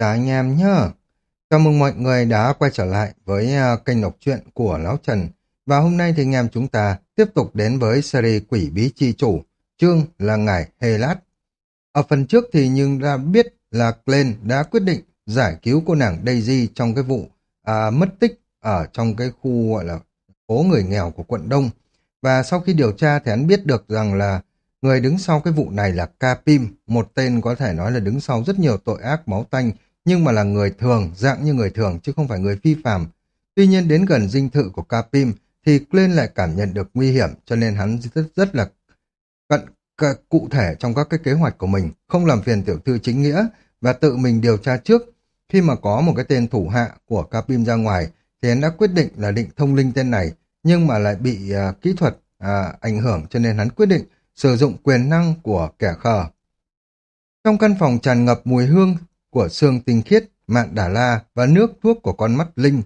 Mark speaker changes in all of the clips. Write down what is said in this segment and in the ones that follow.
Speaker 1: Chào anh em nhá. Chào mừng mọi người đã quay trở lại với à, kênh đọc truyện của Lão Trần. Và hôm nay thì anh em chúng ta tiếp tục đến với series Quỷ Bí Chi Chủ, chương là Ngài Hê Lát. Ở phần trước thì nhưng đã biết là Glenn đã quyết định giải cứu cô nàng Daisy trong cái vụ à, mất tích ở trong cái khu gọi là phố người nghèo của quận Đông. Và sau khi điều tra thì hắn biết được rằng là người đứng sau cái vụ này là Capim, một tên có thể nói là đứng sau rất nhiều tội ác máu tanh, nhưng mà là người thường, dạng như người thường chứ không phải người phi phàm. Tuy nhiên đến gần dinh thự của Capim thì Glenn lại cảm nhận được nguy hiểm cho nên hắn rất, rất là cận cụ thể trong các cái kế hoạch của mình, không làm phiền tiểu thư chính nghĩa và tự mình điều tra trước. Khi mà có một cái tên thủ hạ của Capim ra ngoài thì hắn đã quyết định là định thông linh tên này nhưng mà lại bị uh, kỹ thuật uh, ảnh hưởng cho nên hắn quyết định sử dụng quyền năng của kẻ khờ. Trong căn phòng tràn ngập mùi hương của xương tinh khiết, mạng đà la và nước thuốc của con mắt linh.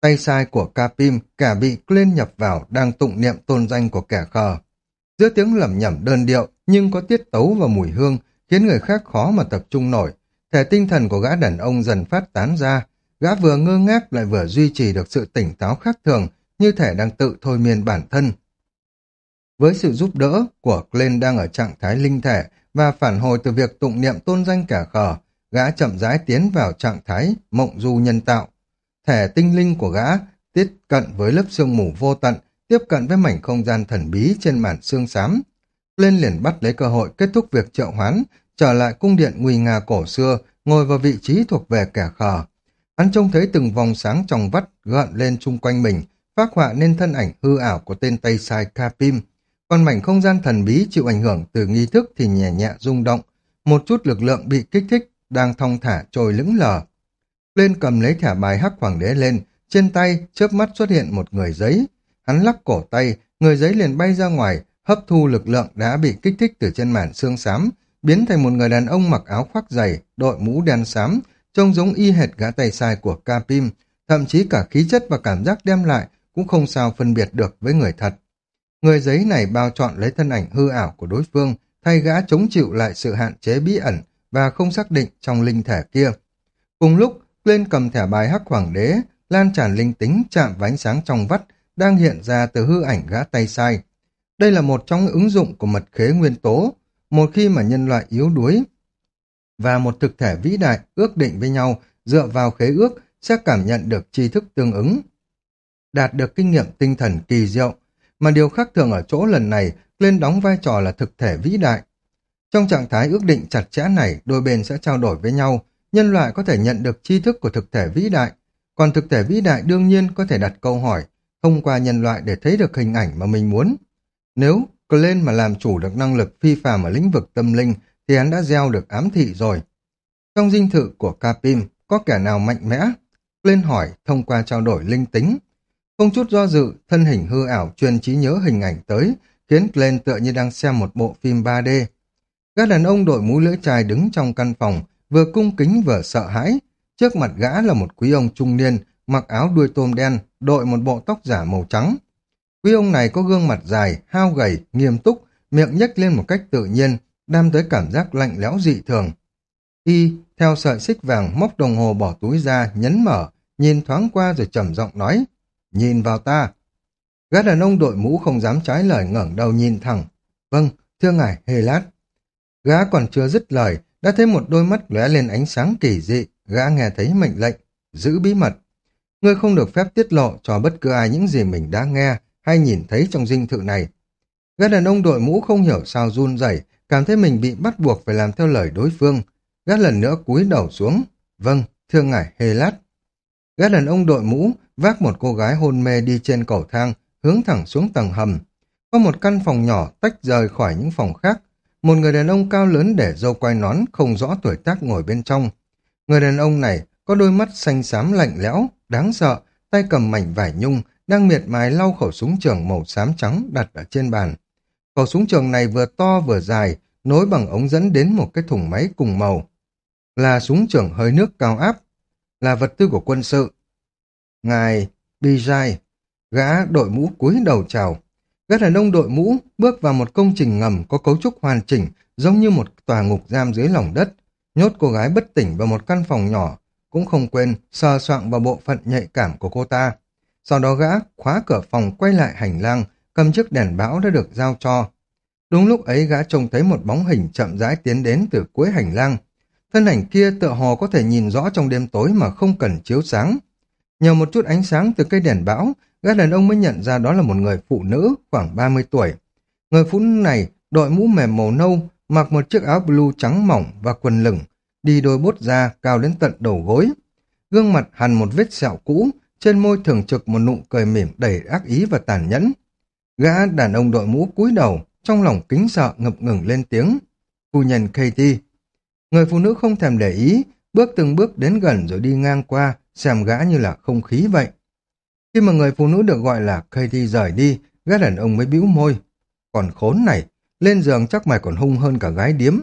Speaker 1: Tay sai của Capim cả bị lên nhập vào đang tụng niệm tôn danh của kẻ khờ. Giữa tiếng lẩm nhẩm đơn điệu nhưng có tiết tấu và mùi hương khiến người khác khó mà tập trung nổi. Thể tinh thần của gã đàn ông dần phát tán ra, gã vừa ngơ ngác lại vừa duy trì được sự tỉnh táo khác thường, như thể đang tự thôi miên bản thân. Với sự giúp đỡ của Glenn đang ở trạng thái linh thể và phản hồi từ việc tụng niệm tôn danh kẻ khờ, gã chậm rãi tiến vào trạng thái mộng du nhân tạo. Thể tinh linh của gã tiếp cận với lớp sương mù vô tận, tiếp cận với mảnh không gian thần bí trên màn xương xám. Lên liền bắt lấy cơ hội kết thúc việc triệu hoán, trở lại cung điện nguy nga cổ xưa, ngồi vào vị trí thuộc về kẻ khờ. Hắn trông thấy từng vòng sáng trong vắt gợn lên chung quanh mình, phát họa nên thân ảnh hư ảo của tên Tây Sai Kapim. Còn mảnh không gian thần bí chịu ảnh hưởng từ nghi thức thì nhẹ nhẹ rung động, một chút lực lượng bị kích thích, đang thong thả trôi lững lờ. Lên cầm lấy thẻ bài hắc hoàng đế lên, trên tay chớp mắt xuất hiện một người giấy. Hắn lắc cổ tay, người giấy liền bay ra ngoài, hấp thu lực lượng đã bị kích thích từ trên màn xương xám, biến thành một người đàn ông mặc áo khoác dày, đội mũ đen xám, trông giống y hệt gã tay sai của Capim, thậm chí cả khí chất và cảm giác đem lại cũng không sao phân biệt được với người thật. Người giấy này bao chọn lấy thân ảnh hư ảo của đối phương, thay gã chống chịu lại sự hạn chế bí ẩn và không xác định trong linh thể kia. Cùng lúc, lên cầm thẻ bài hắc hoàng đế, lan tràn linh tính chạm và ánh sáng trong vắt, đang hiện ra từ hư ảnh gã tay sai. Đây là một trong ứng dụng của mật khế nguyên tố, một khi mà nhân loại yếu đuối và một thực thể vĩ đại ước định với nhau dựa vào khế ước sẽ cảm nhận được tri thức tương ứng. Đạt được kinh nghiệm tinh thần kỳ diệu, mà điều khác thường ở chỗ lần này lên đóng vai trò là thực thể vĩ đại. Trong trạng thái ước định chặt chẽ này, đôi bên sẽ trao đổi với nhau, nhân loại có thể nhận được tri thức của thực thể vĩ đại, còn thực thể vĩ đại đương nhiên có thể đặt câu hỏi thông qua nhân loại để thấy được hình ảnh mà mình muốn. Nếu Glenn mà làm chủ được năng lực phi phàm ở lĩnh vực tâm linh thì hắn đã gieo được ám thị rồi. Trong dinh thự của Capim, có kẻ nào mạnh mẽ? Glenn hỏi thông qua trao đổi linh tính. Không chút do dự, thân hình hư ảo truyền trí nhớ hình ảnh tới, khiến Glenn tựa như đang xem một bộ phim 3D. Các đàn ông đội mũ lưỡi chai đứng trong căn phòng, vừa cung kính vừa sợ hãi. Trước mặt gã là một quý ông trung niên, mặc áo đuôi tôm đen, đội một bộ tóc giả màu trắng. Quý ông này có gương mặt dài, hao gầy, nghiêm túc, miệng nhếch lên một cách tự nhiên, đem tới cảm giác lạnh lẽo dị thường. Y, theo sợi xích vàng, móc đồng hồ bỏ túi ra, nhấn mở, nhìn thoáng qua rồi trầm giọng nói, nhìn vào ta. Gã đàn ông đội mũ không dám trái lời ngẩng đầu nhìn thẳng. Vâng, thưa ngài, hề lát. Gã còn chưa dứt lời, đã thấy một đôi mắt lóe lên ánh sáng kỳ dị, gã nghe thấy mệnh lệnh, giữ bí mật. Ngươi không được phép tiết lộ cho bất cứ ai những gì mình đã nghe hay nhìn thấy trong dinh thự này. Gã đàn ông đội mũ không hiểu sao run rẩy, cảm thấy mình bị bắt buộc phải làm theo lời đối phương. Gã lần nữa cúi đầu xuống. Vâng, thưa ngài Hê lát. Gã đàn ông đội mũ vác một cô gái hôn mê đi trên cầu thang, hướng thẳng xuống tầng hầm. Có một căn phòng nhỏ tách rời khỏi những phòng khác. Một người đàn ông cao lớn để dâu quai nón không rõ tuổi tác ngồi bên trong. Người đàn ông này có đôi mắt xanh xám lạnh lẽo, đáng sợ, tay cầm mảnh vải nhung, đang miệt mài lau khẩu súng trường màu xám trắng đặt ở trên bàn. Khẩu súng trường này vừa to vừa dài, nối bằng ống dẫn đến một cái thùng máy cùng màu. Là súng trường hơi nước cao áp, là vật tư của quân sự. Ngài Bijai, gã đội mũ cúi đầu chào. Gã đàn ông đội mũ bước vào một công trình ngầm có cấu trúc hoàn chỉnh giống như một tòa ngục giam dưới lòng đất. nhốt cô gái bất tỉnh vào một căn phòng nhỏ, cũng không quên sờ soạng vào bộ phận nhạy cảm của cô ta. Sau đó gã khóa cửa phòng quay lại hành lang, cầm chiếc đèn bão đã được giao cho. Đúng lúc ấy gã trông thấy một bóng hình chậm rãi tiến đến từ cuối hành lang. Thân ảnh kia tựa hồ có thể nhìn rõ trong đêm tối mà không cần chiếu sáng. Nhờ một chút ánh sáng từ cây đèn bão, gã đàn ông mới nhận ra đó là một người phụ nữ khoảng 30 tuổi. Người phụ nữ này đội mũ mềm màu nâu, mặc một chiếc áo blue trắng mỏng và quần lửng, đi đôi bốt da cao đến tận đầu gối. Gương mặt hằn một vết sẹo cũ, trên môi thường trực một nụ cười mỉm đầy ác ý và tàn nhẫn. Gã đàn ông đội mũ cúi đầu, trong lòng kính sợ ngập ngừng lên tiếng. Phu nhân Katie. Người phụ nữ không thèm để ý, bước từng bước đến gần rồi đi ngang qua, xem gã như là không khí vậy. Khi mà người phụ nữ được gọi là Katie rời đi, gã đàn ông mới bĩu môi. Còn khốn này, lên giường chắc mày còn hung hơn cả gái điếm.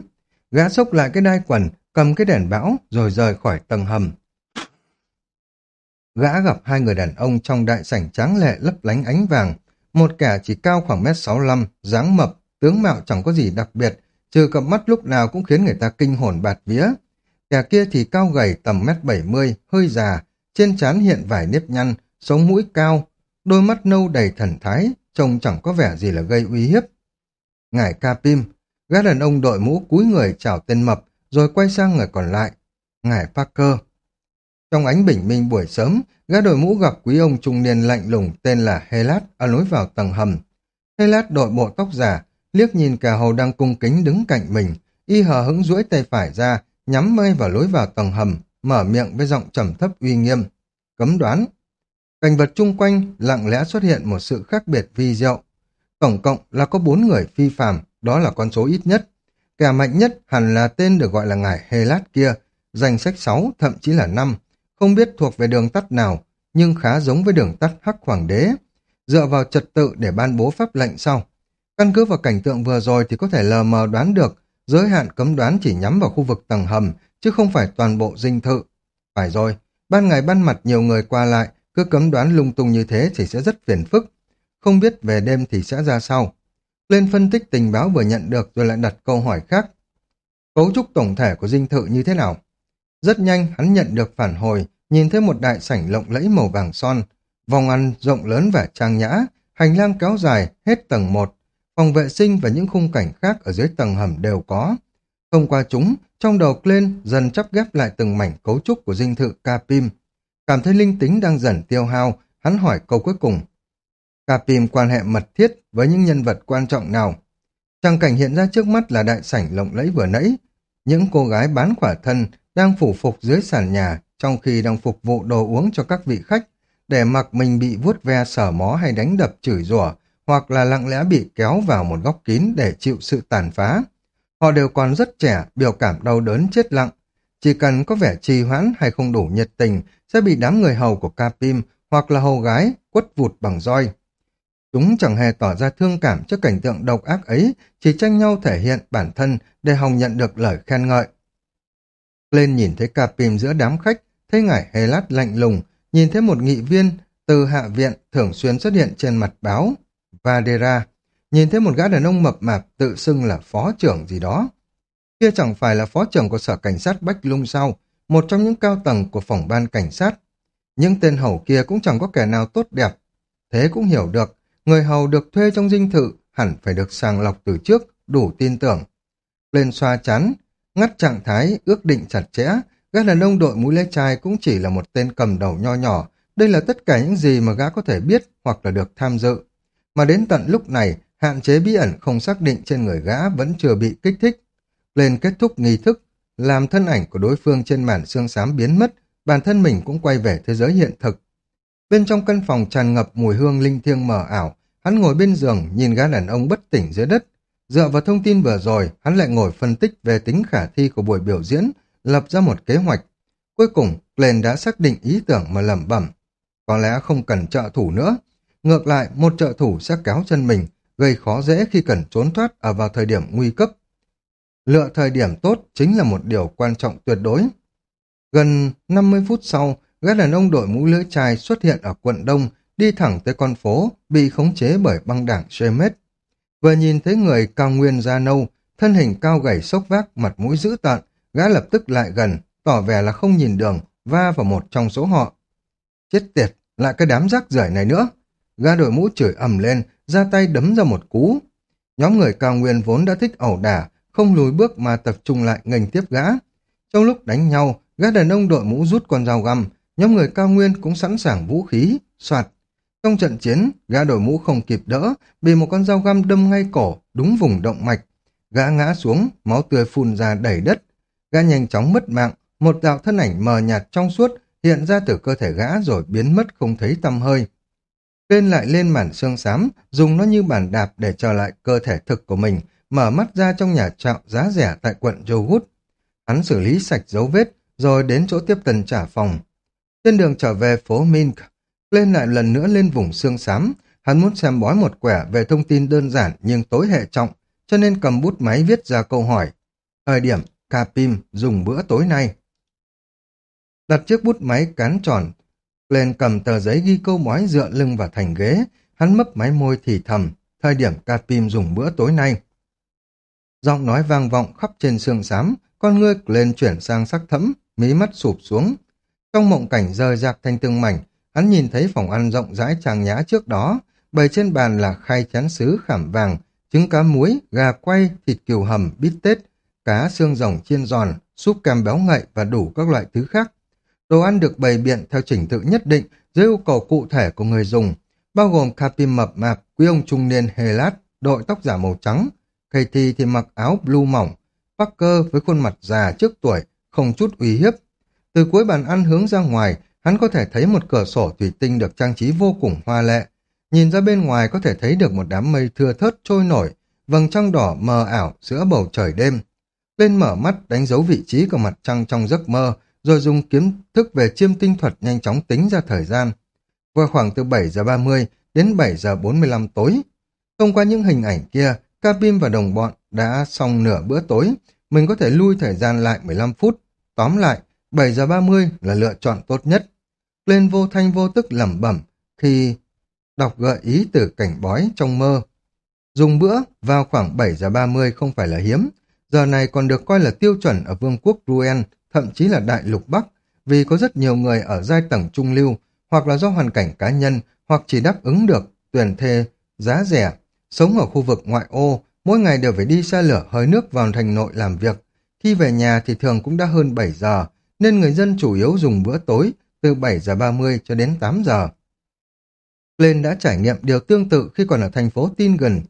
Speaker 1: Gã xốc lại cái đai quần, cầm cái đèn bão rồi rời khỏi tầng hầm. Gã gặp hai người đàn ông trong đại sảnh tráng lệ lấp lánh ánh vàng. Một kẻ chỉ cao khoảng mét sáu lăm, dáng mập, tướng mạo chẳng có gì đặc biệt, trừ cặp mắt lúc nào cũng khiến người ta kinh hồn bạt vía. Kẻ kia thì cao gầy tầm mét bảy mươi, hơi già, trên trán hiện vài nếp nhăn, sống mũi cao, đôi mắt nâu đầy thần thái, trông chẳng có vẻ gì là gây uy hiếp. Ngài Capim, gã đàn ông đội mũ cúi người chào tên mập, rồi quay sang người còn lại. Ngài Parker. Trong ánh bình minh buổi sớm, gã đội mũ gặp quý ông trung niên lạnh lùng tên là Helat ở lối vào tầng hầm. Helat đội bộ tóc giả, liếc nhìn cả hầu đang cung kính đứng cạnh mình, y hờ hững duỗi tay phải ra, nhắm mây vào lối vào tầng hầm, mở miệng với giọng trầm thấp uy nghiêm. Cấm đoán. Cảnh vật chung quanh lặng lẽ xuất hiện một sự khác biệt vi diệu. Tổng cộng là có bốn người phi phàm, đó là con số ít nhất. Kẻ mạnh nhất hẳn là tên được gọi là ngài Helat kia, danh sách 6, thậm chí là 5, không biết thuộc về đường tắt nào, nhưng khá giống với đường tắt Hắc Hoàng đế. Dựa vào trật tự để ban bố pháp lệnh sau. Căn cứ vào cảnh tượng vừa rồi thì có thể lờ mờ đoán được giới hạn cấm đoán chỉ nhắm vào khu vực tầng hầm, chứ không phải toàn bộ dinh thự. Phải rồi, ban ngày ban mặt nhiều người qua lại, cứ cấm đoán lung tung như thế thì sẽ rất phiền phức. Không biết về đêm thì sẽ ra sao. Lên phân tích tình báo vừa nhận được rồi lại đặt câu hỏi khác. Cấu trúc tổng thể của dinh thự như thế nào? Rất nhanh hắn nhận được phản hồi, nhìn thấy một đại sảnh lộng lẫy màu vàng son, vòng ăn rộng lớn và trang nhã, hành lang kéo dài hết tầng 1, phòng vệ sinh và những khung cảnh khác ở dưới tầng hầm đều có. Thông qua chúng, trong đầu lên dần chắp ghép lại từng mảnh cấu trúc của dinh thự Capim. Cảm thấy linh tính đang dần tiêu hao, hắn hỏi câu cuối cùng. Capim quan hệ mật thiết với những nhân vật quan trọng nào? Trang cảnh hiện ra trước mắt là đại sảnh lộng lẫy vừa nãy. Những cô gái bán khỏa thân đang phủ phục dưới sàn nhà trong khi đang phục vụ đồ uống cho các vị khách để mặc mình bị vuốt ve sờ mó hay đánh đập chửi rủa hoặc là lặng lẽ bị kéo vào một góc kín để chịu sự tàn phá. Họ đều còn rất trẻ, biểu cảm đau đớn chết lặng. Chỉ cần có vẻ trì hoãn hay không đủ nhiệt tình sẽ bị đám người hầu của Capim hoặc là hầu gái quất vụt bằng roi. Chúng chẳng hề tỏ ra thương cảm trước cảnh tượng độc ác ấy, chỉ tranh nhau thể hiện bản thân để Hồng nhận được lời khen ngợi. Lên nhìn thấy Capim giữa đám khách, thấy ngải hề lát lạnh lùng, nhìn thấy một nghị viên từ hạ viện thường xuyên xuất hiện trên mặt báo, Vadera, nhìn thấy một gã đàn ông mập mạp tự xưng là phó trưởng gì đó. Kia chẳng phải là phó trưởng của sở cảnh sát Bách Lung sao, một trong những cao tầng của phòng ban cảnh sát. Những tên hầu kia cũng chẳng có kẻ nào tốt đẹp. Thế cũng hiểu được, người hầu được thuê trong dinh thự hẳn phải được sàng lọc từ trước, đủ tin tưởng. Lên xoa chán, ngắt trạng thái, ước định chặt chẽ, gã đàn ông đội mũi lê trai cũng chỉ là một tên cầm đầu nho nhỏ. Đây là tất cả những gì mà gã có thể biết hoặc là được tham dự. Mà đến tận lúc này, hạn chế bí ẩn không xác định trên người gã vẫn chưa bị kích thích. Lên kết thúc nghi thức, làm thân ảnh của đối phương trên màn xương xám biến mất, bản thân mình cũng quay về thế giới hiện thực. Bên trong căn phòng tràn ngập mùi hương linh thiêng mờ ảo, hắn ngồi bên giường nhìn gã đàn ông bất tỉnh dưới đất. Dựa vào thông tin vừa rồi, hắn lại ngồi phân tích về tính khả thi của buổi biểu diễn, lập ra một kế hoạch. Cuối cùng, Glenn đã xác định ý tưởng mà lẩm bẩm. Có lẽ không cần trợ thủ nữa. Ngược lại, một trợ thủ sẽ kéo chân mình, gây khó dễ khi cần trốn thoát ở vào thời điểm nguy cấp. Lựa thời điểm tốt chính là một điều quan trọng tuyệt đối. Gần 50 phút sau, gã đàn ông đội mũ lưỡi chai xuất hiện ở quận Đông, đi thẳng tới con phố, bị khống chế bởi băng đảng Shemet. Vừa nhìn thấy người cao nguyên da nâu, thân hình cao gầy sốc vác, mặt mũi dữ tợn, gã lập tức lại gần, tỏ vẻ là không nhìn đường, va vào một trong số họ. Chết tiệt, lại cái đám rác rưởi này nữa. Gã đội mũ chửi ầm lên, ra tay đấm ra một cú. Nhóm người cao nguyên vốn đã thích ẩu đả, không lùi bước mà tập trung lại ngành tiếp gã. Trong lúc đánh nhau, gã đàn ông đội mũ rút con dao găm, nhóm người cao nguyên cũng sẵn sàng vũ khí, soạt. Trong trận chiến, gã đội mũ không kịp đỡ, bị một con dao găm đâm ngay cổ, đúng vùng động mạch. Gã ngã xuống, máu tươi phun ra đầy đất. Gã nhanh chóng mất mạng, một đạo thân ảnh mờ nhạt trong suốt hiện ra từ cơ thể gã rồi biến mất không thấy tăm hơi. Lên lại lên màn xương xám, dùng nó như bàn đạp để trở lại cơ thể thực của mình, mở mắt ra trong nhà trọ giá rẻ tại quận Jogut. Hắn xử lý sạch dấu vết, rồi đến chỗ tiếp tân trả phòng. Trên đường trở về phố Mink, lên lại lần nữa lên vùng xương xám, hắn muốn xem bói một quẻ về thông tin đơn giản nhưng tối hệ trọng, cho nên cầm bút máy viết ra câu hỏi. Thời điểm, Capim dùng bữa tối nay. Đặt chiếc bút máy cán tròn, lên cầm tờ giấy ghi câu bói dựa lưng vào thành ghế, hắn mấp máy môi thì thầm, thời điểm Capim dùng bữa tối nay. Giọng nói vang vọng khắp trên xương xám, con ngươi lên chuyển sang sắc thẫm, mí mắt sụp xuống. Trong mộng cảnh rời rạc thành từng mảnh, hắn nhìn thấy phòng ăn rộng rãi trang nhã trước đó, bày trên bàn là khay chén sứ khảm vàng, trứng cá muối, gà quay, thịt kiều hầm, bít tết, cá xương rồng chiên giòn, súp kem béo ngậy và đủ các loại thứ khác. Đồ ăn được bày biện theo trình tự nhất định dưới yêu cầu cụ thể của người dùng, bao gồm Capim mập mạp, quý ông trung niên Helat, đội tóc giả màu trắng, Katie thì mặc áo blue mỏng, Parker với khuôn mặt già trước tuổi, không chút uy hiếp. Từ cuối bàn ăn hướng ra ngoài, hắn có thể thấy một cửa sổ thủy tinh được trang trí vô cùng hoa lệ. Nhìn ra bên ngoài có thể thấy được một đám mây thưa thớt trôi nổi, vầng trăng đỏ mờ ảo giữa bầu trời đêm. Lên mở mắt đánh dấu vị trí của mặt trăng trong giấc mơ, rồi dùng kiếm thức về chiêm tinh thuật nhanh chóng tính ra thời gian. Vào khoảng từ 7 giờ 30 đến 7 giờ 45 tối. Thông qua những hình ảnh kia, Capim và đồng bọn đã xong nửa bữa tối, mình có thể lui thời gian lại 15 phút. Tóm lại, 7 giờ 30 là lựa chọn tốt nhất. Lên vô thanh vô tức lẩm bẩm khi đọc gợi ý từ cảnh bói trong mơ. Dùng bữa vào khoảng 7 giờ 30 không phải là hiếm, giờ này còn được coi là tiêu chuẩn ở vương quốc Ruen, thậm chí là đại lục Bắc, vì có rất nhiều người ở giai tầng trung lưu, hoặc là do hoàn cảnh cá nhân, hoặc chỉ đáp ứng được tuyển thê giá rẻ, sống ở khu vực ngoại ô, mỗi ngày đều phải đi xe lửa hơi nước vào thành nội làm việc. Khi về nhà thì thường cũng đã hơn 7 giờ, nên người dân chủ yếu dùng bữa tối từ 7 giờ 30 cho đến 8 giờ. Lên đã trải nghiệm điều tương tự khi còn ở thành phố Tin gần,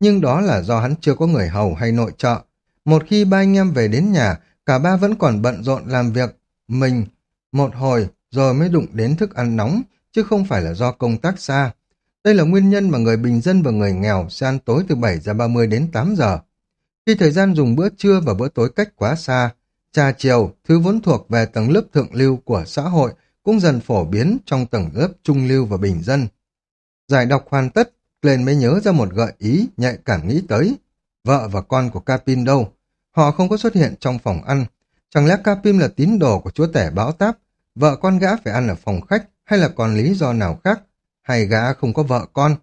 Speaker 1: nhưng đó là do hắn chưa có người hầu hay nội trợ. Một khi ba anh em về đến nhà, cả ba vẫn còn bận rộn làm việc mình một hồi rồi mới đụng đến thức ăn nóng, chứ không phải là do công tác xa. Đây là nguyên nhân mà người bình dân và người nghèo sẽ ăn tối từ 7 giờ 30 đến 8 giờ. Khi thời gian dùng bữa trưa và bữa tối cách quá xa, trà chiều, thứ vốn thuộc về tầng lớp thượng lưu của xã hội, cũng dần phổ biến trong tầng lớp trung lưu và bình dân. Giải đọc hoàn tất, Glenn mới nhớ ra một gợi ý nhạy cảm nghĩ tới. Vợ và con của Capin đâu? Họ không có xuất hiện trong phòng ăn. Chẳng lẽ Capim là tín đồ của chúa tể báo táp? Vợ con gã phải ăn ở phòng khách hay là còn lý do nào khác? Hay gã không có vợ con?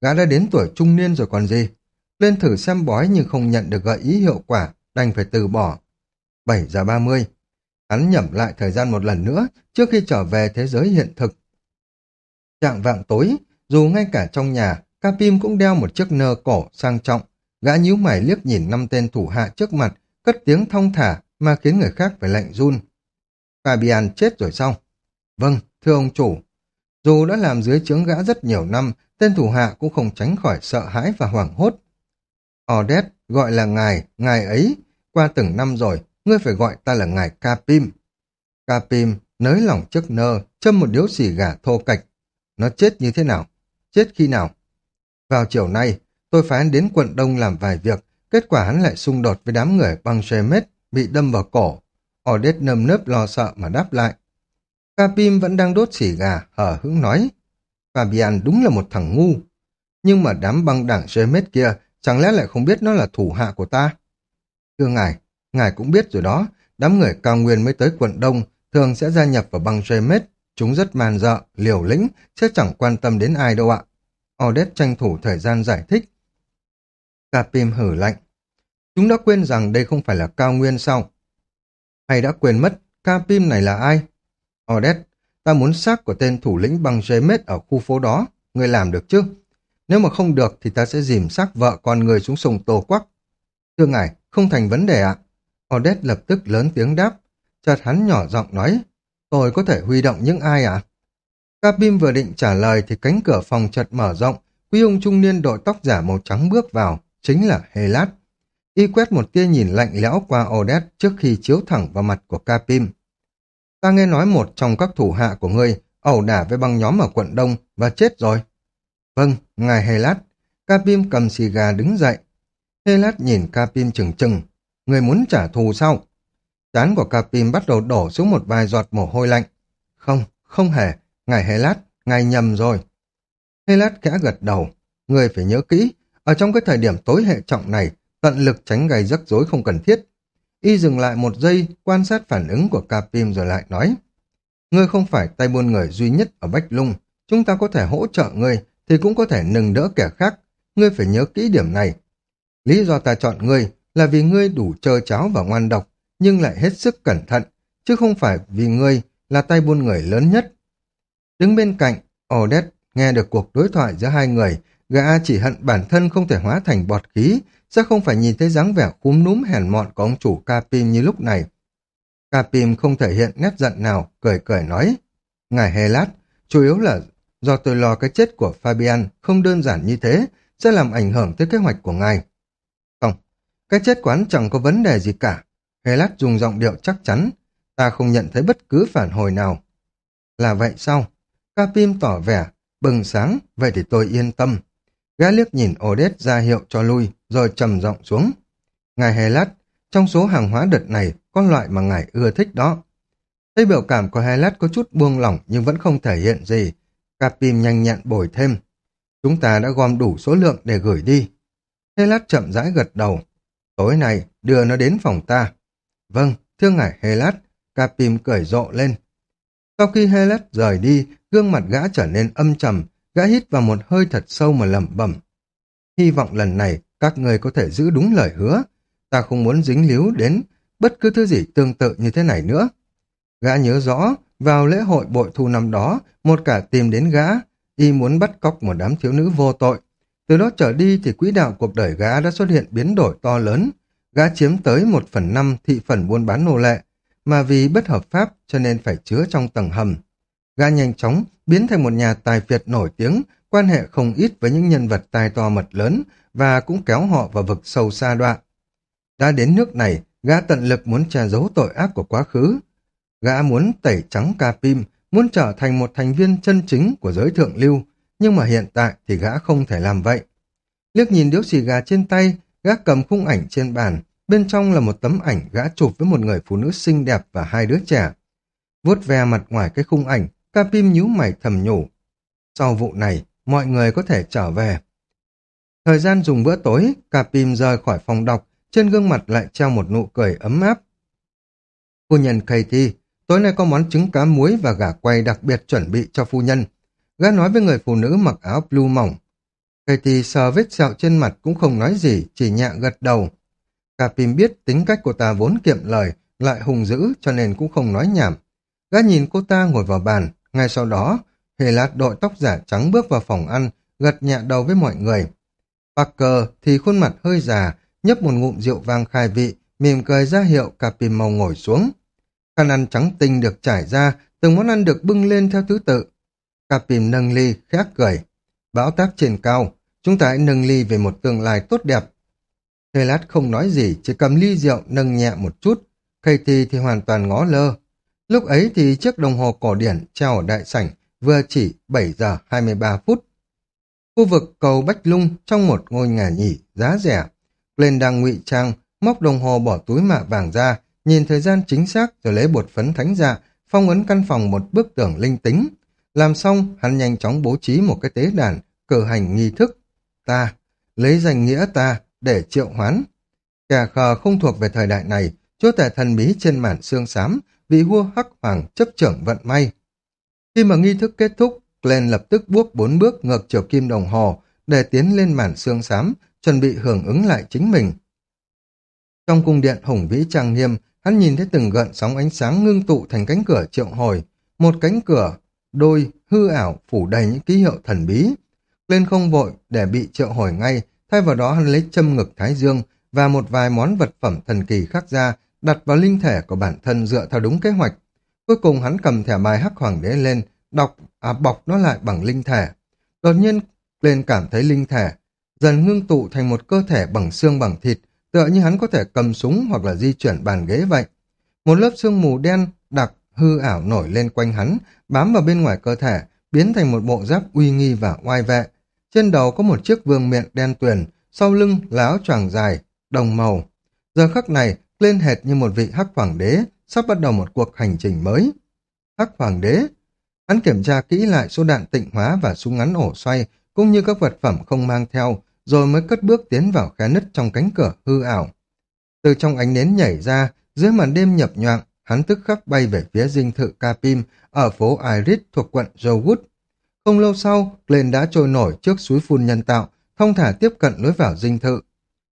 Speaker 1: Gã đã đến tuổi trung niên rồi còn gì? Lên thử xem bói nhưng không nhận được gợi ý hiệu quả, đành phải từ bỏ. 7 giờ 30. Hắn nhẩm lại thời gian một lần nữa trước khi trở về thế giới hiện thực. Trạng vạng tối, dù ngay cả trong nhà, Capim cũng đeo một chiếc nơ cổ sang trọng. Gã nhíu mày liếc nhìn năm tên thủ hạ trước mặt, cất tiếng thong thả mà khiến người khác phải lạnh run. Fabian chết rồi sao? Vâng, thưa ông chủ. Dù đã làm dưới trướng gã rất nhiều năm, tên thủ hạ cũng không tránh khỏi sợ hãi và hoảng hốt. Odette gọi là ngài, ngài ấy. Qua từng năm rồi, ngươi phải gọi ta là ngài Capim. Capim nới lỏng chiếc nơ, châm một điếu xì gà thô cạch. Nó chết như thế nào? Chết khi nào? Vào chiều nay, tôi phải đến quận Đông làm vài việc, kết quả hắn lại xung đột với đám người băng Shemet, bị đâm vào cổ. Odette nâm nớp lo sợ mà đáp lại. Capim vẫn đang đốt xỉ gà, hở hững nói. Fabian đúng là một thằng ngu. Nhưng mà đám băng đảng Shemet kia chẳng lẽ lại không biết nó là thủ hạ của ta? Thưa ngài, ngài cũng biết rồi đó, đám người cao nguyên mới tới quận Đông thường sẽ gia nhập vào băng Shemet. Chúng rất man dợ, liều lĩnh, sẽ chẳng quan tâm đến ai đâu ạ. Odette tranh thủ thời gian giải thích. Capim hử lạnh. Chúng đã quên rằng đây không phải là cao nguyên sao? Hay đã quên mất, Capim này là ai? Odette, ta muốn xác của tên thủ lĩnh băng James ở khu phố đó. Ngươi làm được chứ? Nếu mà không được thì ta sẽ dìm xác vợ con người xuống sông Tô Quắc. Thưa ngài, không thành vấn đề ạ. Odette lập tức lớn tiếng đáp. Chợt hắn nhỏ giọng nói, tôi có thể huy động những ai ạ? À? Capim vừa định trả lời thì cánh cửa phòng chợt mở rộng, quý ông trung niên đội tóc giả màu trắng bước vào, chính là Helat. Y quét một tia nhìn lạnh lẽo qua Odette trước khi chiếu thẳng vào mặt của Capim. Ta nghe nói một trong các thủ hạ của ngươi ẩu đả với băng nhóm ở quận Đông và chết rồi. Vâng, ngài Helat. Capim cầm xì gà đứng dậy. Helat nhìn Capim chừng chừng. Người muốn trả thù sao? Chán của Capim bắt đầu đổ xuống một vài giọt mồ hôi lạnh. Không, không hề. Ngài Helat, ngài nhầm rồi. Helat khẽ gật đầu. Người phải nhớ kỹ, ở trong cái thời điểm tối hệ trọng này, tận lực tránh gây rắc rối không cần thiết. Y dừng lại một giây, quan sát phản ứng của Capim rồi lại nói. Ngươi không phải tay buôn người duy nhất ở Bách Lung. Chúng ta có thể hỗ trợ ngươi, thì cũng có thể nâng đỡ kẻ khác. Ngươi phải nhớ kỹ điểm này. Lý do ta chọn ngươi là vì ngươi đủ trơ cháo và ngoan độc, nhưng lại hết sức cẩn thận, chứ không phải vì ngươi là tay buôn người lớn nhất. Đứng bên cạnh, Odette nghe được cuộc đối thoại giữa hai người, gã chỉ hận bản thân không thể hóa thành bọt khí, sẽ không phải nhìn thấy dáng vẻ cúm núm hèn mọn của ông chủ Capim như lúc này. Capim không thể hiện nét giận nào, cười cười nói. Ngài Helat, chủ yếu là do tôi lo cái chết của Fabian không đơn giản như thế, sẽ làm ảnh hưởng tới kế hoạch của ngài. Không, cái chết quán chẳng có vấn đề gì cả. Helat dùng giọng điệu chắc chắn, ta không nhận thấy bất cứ phản hồi nào. Là vậy sao? Capim tỏ vẻ, bừng sáng, vậy thì tôi yên tâm. Gã liếc nhìn Odette ra hiệu cho lui, rồi trầm giọng xuống. Ngài Helat, trong số hàng hóa đợt này có loại mà ngài ưa thích đó. Thấy biểu cảm của Helat có chút buông lỏng nhưng vẫn không thể hiện gì. Capim nhanh nhẹn bồi thêm. Chúng ta đã gom đủ số lượng để gửi đi. Helat chậm rãi gật đầu. Tối nay đưa nó đến phòng ta. Vâng, thưa ngài Helat. Capim cười rộ lên. Sau khi Helat rời đi, gương mặt gã trở nên âm trầm, gã hít vào một hơi thật sâu mà lẩm bẩm. Hy vọng lần này các người có thể giữ đúng lời hứa. Ta không muốn dính líu đến bất cứ thứ gì tương tự như thế này nữa. Gã nhớ rõ, vào lễ hội bội thu năm đó, một cả tìm đến gã, y muốn bắt cóc một đám thiếu nữ vô tội. Từ đó trở đi thì quỹ đạo cuộc đời gã đã xuất hiện biến đổi to lớn. Gã chiếm tới một phần năm thị phần buôn bán nô lệ, mà vì bất hợp pháp cho nên phải chứa trong tầng hầm. Gã nhanh chóng biến thành một nhà tài phiệt nổi tiếng, quan hệ không ít với những nhân vật tài to mật lớn và cũng kéo họ vào vực sâu xa đoạn. Đã đến nước này, gã tận lực muốn che giấu tội ác của quá khứ. Gã muốn tẩy trắng ca pim, muốn trở thành một thành viên chân chính của giới thượng lưu, nhưng mà hiện tại thì gã không thể làm vậy. Liếc nhìn điếu xì gà trên tay, gã cầm khung ảnh trên bàn, bên trong là một tấm ảnh gã chụp với một người phụ nữ xinh đẹp và hai đứa trẻ. Vuốt ve mặt ngoài cái khung ảnh, ca pim nhíu mày thầm nhủ. Sau vụ này, mọi người có thể trở về. Thời gian dùng bữa tối, cà pim rời khỏi phòng đọc, trên gương mặt lại treo một nụ cười ấm áp. Phu nhân Katie, tối nay có món trứng cá muối và gà quay đặc biệt chuẩn bị cho phu nhân. Gã nói với người phụ nữ mặc áo blue mỏng. Katie sờ vết sẹo trên mặt cũng không nói gì, chỉ nhẹ gật đầu. Capim biết tính cách của ta vốn kiệm lời, lại hùng dữ cho nên cũng không nói nhảm. Gã nhìn cô ta ngồi vào bàn, ngay sau đó, hề lát đội tóc giả trắng bước vào phòng ăn, gật nhẹ đầu với mọi người. Parker thì khuôn mặt hơi già, nhấp một ngụm rượu vang khai vị, mỉm cười ra hiệu Capim ngồi xuống. Khăn ăn trắng tinh được trải ra, từng món ăn được bưng lên theo thứ tự. Capim nâng ly, khẽ cười. Bão táp trên cao, chúng ta hãy nâng ly về một tương lai tốt đẹp. Thê lát không nói gì, chỉ cầm ly rượu nâng nhẹ một chút. Katie thì hoàn toàn ngó lơ. Lúc ấy thì chiếc đồng hồ cổ điển treo ở đại sảnh vừa chỉ 7 giờ 23 phút. Khu vực cầu Bách Lung trong một ngôi nhà nhỉ giá rẻ. Lên đang ngụy trang, móc đồng hồ bỏ túi mạ vàng ra, nhìn thời gian chính xác rồi lấy bột phấn thánh dạ, phong ấn căn phòng một bức tường linh tính. Làm xong, hắn nhanh chóng bố trí một cái tế đàn, cử hành nghi thức. Ta, lấy danh nghĩa ta để triệu hoán. Kẻ khờ không thuộc về thời đại này, chúa tể thần bí trên màn xương xám, vị vua hắc hoàng chấp trưởng vận may. Khi mà nghi thức kết thúc, Glenn lập tức bước bốn bước ngược chiều kim đồng hồ để tiến lên màn xương xám, chuẩn bị hưởng ứng lại chính mình. Trong cung điện hùng vĩ trang nghiêm, hắn nhìn thấy từng gợn sóng ánh sáng ngưng tụ thành cánh cửa triệu hồi, một cánh cửa đôi hư ảo phủ đầy những ký hiệu thần bí. Lên không vội để bị triệu hồi ngay, thay vào đó hắn lấy châm ngực thái dương và một vài món vật phẩm thần kỳ khác ra, đặt vào linh thể của bản thân dựa theo đúng kế hoạch. Cuối cùng hắn cầm thẻ bài hắc hoàng đế lên, đọc, à, bọc nó lại bằng linh thể. Đột nhiên, lên cảm thấy linh thể, dần ngưng tụ thành một cơ thể bằng xương bằng thịt, tựa như hắn có thể cầm súng hoặc là di chuyển bàn ghế vậy. Một lớp sương mù đen đặc hư ảo nổi lên quanh hắn, bám vào bên ngoài cơ thể, biến thành một bộ giáp uy nghi và oai vệ. Trên đầu có một chiếc vương miện đen tuyền, sau lưng là áo choàng dài, đồng màu. Giờ khắc này, lên hệt như một vị hắc hoàng đế, sắp bắt đầu một cuộc hành trình mới. Hắc hoàng đế, hắn kiểm tra kỹ lại số đạn tịnh hóa và súng ngắn ổ xoay, cũng như các vật phẩm không mang theo, rồi mới cất bước tiến vào khe nứt trong cánh cửa hư ảo. Từ trong ánh nến nhảy ra, dưới màn đêm nhập nhoạng, hắn tức khắc bay về phía dinh thự Capim ở phố Iris thuộc quận Jowood. Không lâu sau, lên đã trôi nổi trước suối phun nhân tạo, thông thả tiếp cận lối vào dinh thự.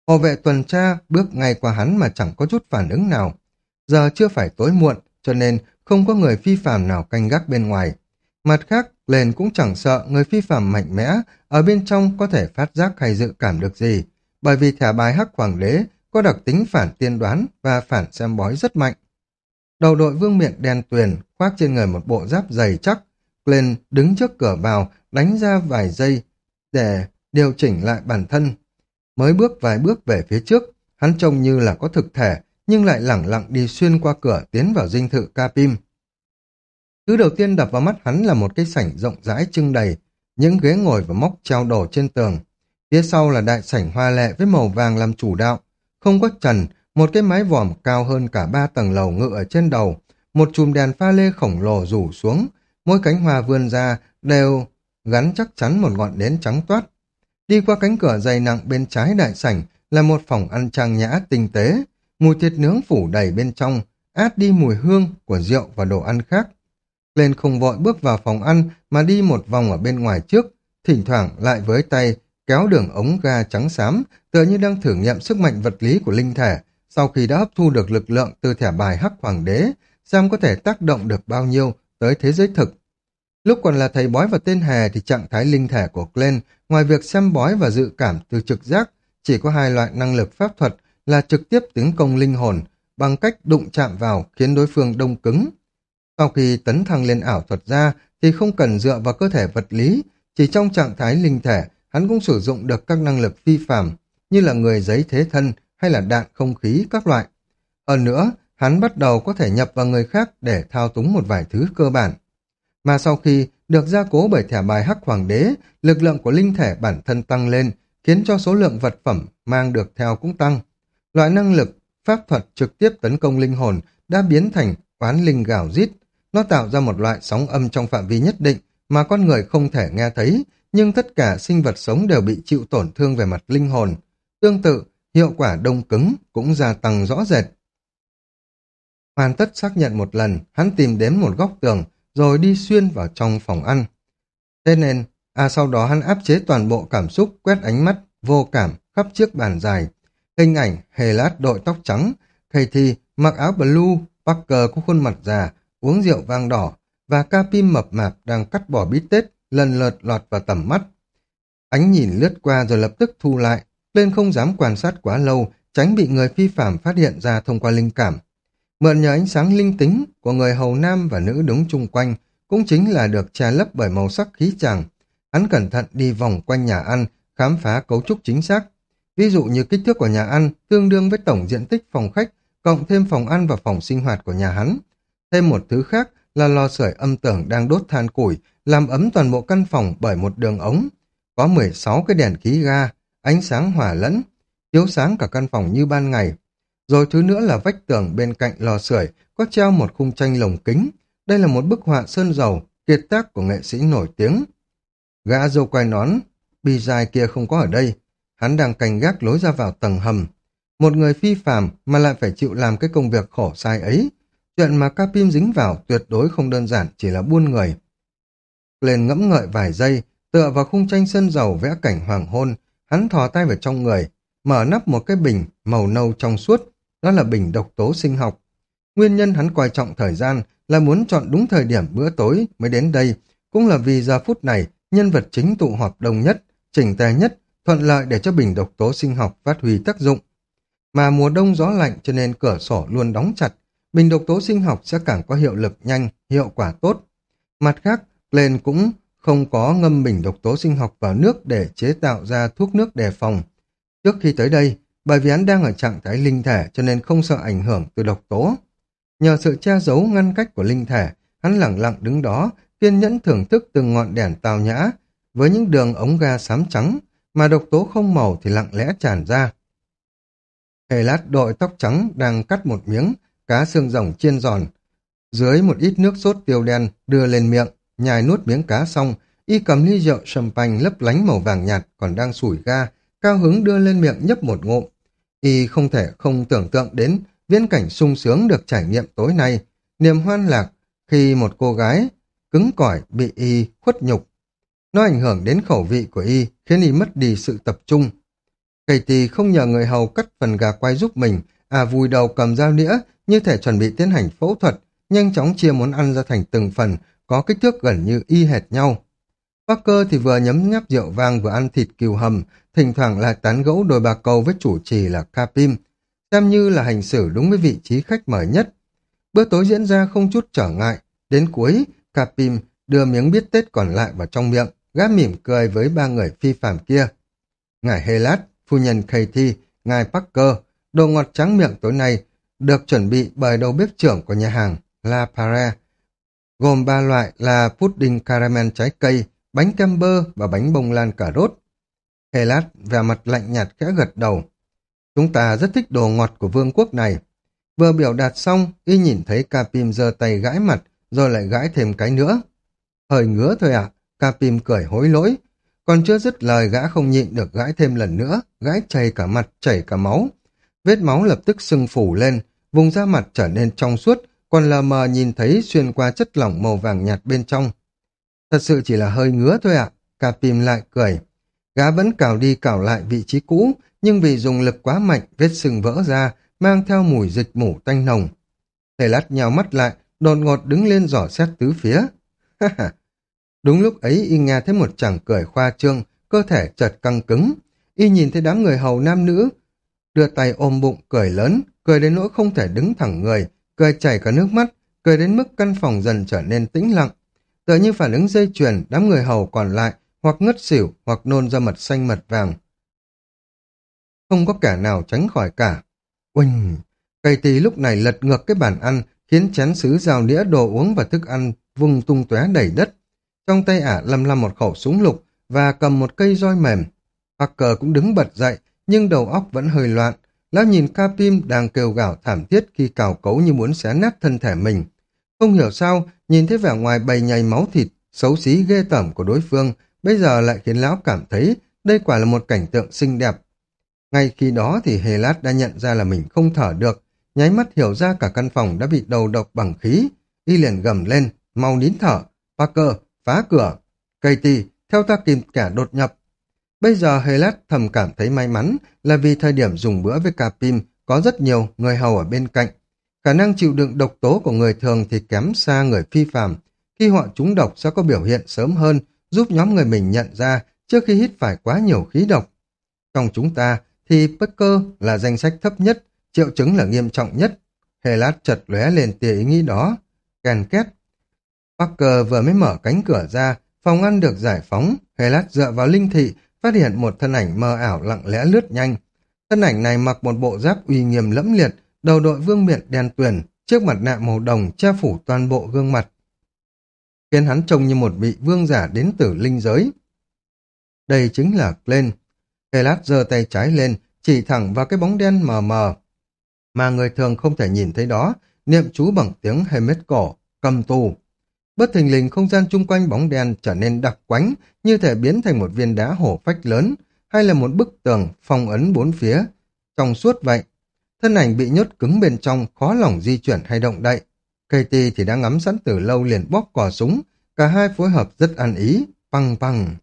Speaker 1: Hộ vệ tuần tra bước ngay qua hắn mà chẳng có chút phản ứng nào. Giờ chưa phải tối muộn, cho nên không có người phi phàm nào canh gác bên ngoài. Mặt khác, lên cũng chẳng sợ người phi phạm mạnh mẽ ở bên trong có thể phát giác hay dự cảm được gì, bởi vì thẻ bài hắc hoàng đế có đặc tính phản tiên đoán và phản xem bói rất mạnh. Đầu đội vương miện đen tuyền, khoác trên người một bộ giáp dày chắc, lên đứng trước cửa vào, đánh ra vài giây để điều chỉnh lại bản thân. Mới bước vài bước về phía trước, hắn trông như là có thực thể, nhưng lại lẳng lặng đi xuyên qua cửa tiến vào dinh thự Capim. Thứ đầu tiên đập vào mắt hắn là một cái sảnh rộng rãi trưng đầy, những ghế ngồi và móc treo đồ trên tường. Phía sau là đại sảnh hoa lệ với màu vàng làm chủ đạo, không có trần, một cái mái vòm cao hơn cả ba tầng lầu ngự ở trên đầu, một chùm đèn pha lê khổng lồ rủ xuống, mỗi cánh hoa vươn ra đều gắn chắc chắn một ngọn nến trắng toát. Đi qua cánh cửa dày nặng bên trái đại sảnh là một phòng ăn trang nhã tinh tế, mùi thịt nướng phủ đầy bên trong, át đi mùi hương của rượu và đồ ăn khác. Lên không vội bước vào phòng ăn mà đi một vòng ở bên ngoài trước, thỉnh thoảng lại với tay kéo đường ống ga trắng xám, tựa như đang thử nghiệm sức mạnh vật lý của linh thể, sau khi đã hấp thu được lực lượng từ thẻ bài hắc hoàng đế, xem có thể tác động được bao nhiêu tới thế giới thực. Lúc còn là thầy bói và tên hề thì trạng thái linh thể của Glenn, ngoài việc xem bói và dự cảm từ trực giác, chỉ có hai loại năng lực pháp thuật là trực tiếp tấn công linh hồn, bằng cách đụng chạm vào khiến đối phương đông cứng. Sau khi tấn thăng lên ảo thuật ra thì không cần dựa vào cơ thể vật lý, chỉ trong trạng thái linh thể, hắn cũng sử dụng được các năng lực phi phàm như là người giấy thế thân hay là đạn không khí các loại. Hơn nữa, hắn bắt đầu có thể nhập vào người khác để thao túng một vài thứ cơ bản. Mà sau khi được gia cố bởi thẻ bài hắc hoàng đế, lực lượng của linh thể bản thân tăng lên, khiến cho số lượng vật phẩm mang được theo cũng tăng. Loại năng lực pháp thuật trực tiếp tấn công linh hồn đã biến thành oán linh gào rít. Nó tạo ra một loại sóng âm trong phạm vi nhất định mà con người không thể nghe thấy, nhưng tất cả sinh vật sống đều bị chịu tổn thương về mặt linh hồn. Tương tự, hiệu quả đông cứng cũng gia tăng rõ rệt. Hoàn tất xác nhận một lần, hắn tìm đến một góc tường, rồi đi xuyên vào trong phòng ăn. Thế nên, à sau đó hắn áp chế toàn bộ cảm xúc, quét ánh mắt, vô cảm, khắp chiếc bàn dài. Hình ảnh, hề lát đội tóc trắng, Katie mặc áo blue, Parker có khuôn mặt già, uống rượu vang đỏ, và ca pim mập mạp đang cắt bỏ bít tết, lần lượt lọt vào tầm mắt. Ánh nhìn lướt qua rồi lập tức thu lại, lên không dám quan sát quá lâu, tránh bị người phi phạm phát hiện ra thông qua linh cảm. Mượn nhờ ánh sáng linh tính của người hầu nam và nữ đứng chung quanh, cũng chính là được che lấp bởi màu sắc khí chàng. Hắn cẩn thận đi vòng quanh nhà ăn, khám phá cấu trúc chính xác. Ví dụ như kích thước của nhà ăn tương đương với tổng diện tích phòng khách, cộng thêm phòng ăn và phòng sinh hoạt của nhà hắn. Thêm một thứ khác là lò sưởi âm tưởng đang đốt than củi, làm ấm toàn bộ căn phòng bởi một đường ống. Có 16 cái đèn khí ga, ánh sáng hòa lẫn, chiếu sáng cả căn phòng như ban ngày. Rồi thứ nữa là vách tường bên cạnh lò sưởi có treo một khung tranh lồng kính. Đây là một bức họa sơn dầu, kiệt tác của nghệ sĩ nổi tiếng. Gã dâu quay nón, bì dài kia không có ở đây. Hắn đang canh gác lối ra vào tầng hầm. Một người phi phàm mà lại phải chịu làm cái công việc khổ sai ấy. Chuyện mà Capim dính vào tuyệt đối không đơn giản chỉ là buôn người. Lên ngẫm ngợi vài giây, tựa vào khung tranh sơn dầu vẽ cảnh hoàng hôn, hắn thò tay vào trong người, mở nắp một cái bình màu nâu trong suốt, đó là bình độc tố sinh học. Nguyên nhân hắn coi trọng thời gian là muốn chọn đúng thời điểm bữa tối mới đến đây, cũng là vì giờ phút này nhân vật chính tụ họp đông nhất, chỉnh tề nhất, thuận lợi để cho bình độc tố sinh học phát huy tác dụng. Mà mùa đông gió lạnh cho nên cửa sổ luôn đóng chặt, bình độc tố sinh học sẽ càng có hiệu lực nhanh, hiệu quả tốt. Mặt khác, Glenn cũng không có ngâm bình độc tố sinh học vào nước để chế tạo ra thuốc nước đề phòng. Trước khi tới đây, bởi vì hắn đang ở trạng thái linh thể cho nên không sợ ảnh hưởng từ độc tố. Nhờ sự che giấu ngăn cách của linh thể, hắn lặng lặng đứng đó, kiên nhẫn thưởng thức từng ngọn đèn tào nhã, với những đường ống ga xám trắng, mà độc tố không màu thì lặng lẽ tràn ra. Hề lát đội tóc trắng đang cắt một miếng, cá xương rồng chiên giòn. Dưới một ít nước sốt tiêu đen đưa lên miệng, nhai nuốt miếng cá xong, y cầm ly rượu champagne lấp lánh màu vàng nhạt còn đang sủi ga, cao hứng đưa lên miệng nhấp một ngụm. Y không thể không tưởng tượng đến viễn cảnh sung sướng được trải nghiệm tối nay, niềm hoan lạc khi một cô gái cứng cỏi bị y khuất nhục. Nó ảnh hưởng đến khẩu vị của y, khiến y mất đi sự tập trung. Katie không nhờ người hầu cắt phần gà quay giúp mình, à vùi đầu cầm dao nĩa, như thể chuẩn bị tiến hành phẫu thuật, nhanh chóng chia món ăn ra thành từng phần, có kích thước gần như y hệt nhau. Parker thì vừa nhấm nháp rượu vang vừa ăn thịt kiều hầm, thỉnh thoảng lại tán gẫu đôi bà câu với chủ trì là Capim, xem như là hành xử đúng với vị trí khách mời nhất. Bữa tối diễn ra không chút trở ngại, đến cuối, Capim đưa miếng biết tết còn lại vào trong miệng, gáp mỉm cười với ba người phi phàm kia. Ngài Helat, phu nhân Katie, ngài Parker, đồ ngọt trắng miệng tối nay được chuẩn bị bởi đầu bếp trưởng của nhà hàng La Pare, gồm ba loại là pudding caramel trái cây, bánh kem bơ và bánh bông lan cà rốt. Helat vẻ mặt lạnh nhạt khẽ gật đầu. Chúng ta rất thích đồ ngọt của vương quốc này. Vừa biểu đạt xong, y nhìn thấy Capim giơ tay gãi mặt, rồi lại gãi thêm cái nữa. Hơi ngứa thôi ạ, à? Capim cười hối lỗi. Còn chưa dứt lời gã không nhịn được gãi thêm lần nữa, gãi chảy cả mặt, chảy cả máu. Vết máu lập tức sưng phủ lên, vùng da mặt trở nên trong suốt, còn lờ mờ nhìn thấy xuyên qua chất lỏng màu vàng nhạt bên trong. Thật sự chỉ là hơi ngứa thôi ạ, à? pìm lại cười. Gã vẫn cào đi cào lại vị trí cũ, nhưng vì dùng lực quá mạnh, vết sưng vỡ ra, mang theo mùi dịch mủ tanh nồng. Thầy lát nhào mắt lại, đột ngột đứng lên dò xét tứ phía. Đúng lúc ấy y nghe thấy một chàng cười khoa trương, cơ thể chợt căng cứng. Y nhìn thấy đám người hầu nam nữ, đưa tay ôm bụng cười lớn, cười đến nỗi không thể đứng thẳng người, cười chảy cả nước mắt, cười đến mức căn phòng dần trở nên tĩnh lặng. Tựa như phản ứng dây chuyền, đám người hầu còn lại hoặc ngất xỉu hoặc nôn ra mật xanh mật vàng. Không có kẻ nào tránh khỏi cả. Uỳnh! Cây tì lúc này lật ngược cái bàn ăn, khiến chén sứ rào đĩa đồ uống và thức ăn vung tung tóe đầy đất. Trong tay ả lầm lầm một khẩu súng lục và cầm một cây roi mềm. Parker cũng đứng bật dậy, nhưng đầu óc vẫn hơi loạn. Lão nhìn Capim đang kêu gào thảm thiết khi cào cấu như muốn xé nát thân thể mình. Không hiểu sao, nhìn thấy vẻ ngoài bầy nhầy máu thịt, xấu xí ghê tởm của đối phương, bây giờ lại khiến lão cảm thấy đây quả là một cảnh tượng xinh đẹp. Ngay khi đó thì Hề Lát đã nhận ra là mình không thở được, nháy mắt hiểu ra cả căn phòng đã bị đầu độc bằng khí. Y liền gầm lên, mau nín thở, Parker, phá cửa. Katie, theo ta kìm kẻ đột nhập. Bây giờ Hề Lát thầm cảm thấy may mắn là vì thời điểm dùng bữa với Capim có rất nhiều người hầu ở bên cạnh. Khả năng chịu đựng độc tố của người thường thì kém xa người phi phàm. Khi họ trúng độc sẽ có biểu hiện sớm hơn, giúp nhóm người mình nhận ra trước khi hít phải quá nhiều khí độc. Trong chúng ta thì Becker là danh sách thấp nhất, triệu chứng là nghiêm trọng nhất. Helat chật lóe lên tia ý nghĩ đó. Kèn két. Parker vừa mới mở cánh cửa ra, phòng ăn được giải phóng. Helat dựa vào linh thị, phát hiện một thân ảnh mờ ảo lặng lẽ lướt nhanh. Thân ảnh này mặc một bộ giáp uy nghiêm lẫm liệt, đầu đội vương miện đen tuyền, chiếc mặt nạ màu đồng che phủ toàn bộ gương mặt. Khiến hắn trông như một vị vương giả đến từ linh giới. Đây chính là Glenn. Kelat giơ tay trái lên, chỉ thẳng vào cái bóng đen mờ mờ. Mà người thường không thể nhìn thấy đó, niệm chú bằng tiếng Hemet cổ, cầm tù. Bất thình lình không gian chung quanh bóng đen trở nên đặc quánh, như thể biến thành một viên đá hổ phách lớn, hay là một bức tường phong ấn bốn phía, trong suốt vậy. Thân ảnh bị nhốt cứng bên trong, khó lòng di chuyển hay động đậy. Katie thì đã ngắm sẵn từ lâu liền bóp cò súng, cả hai phối hợp rất ăn ý, păng păng.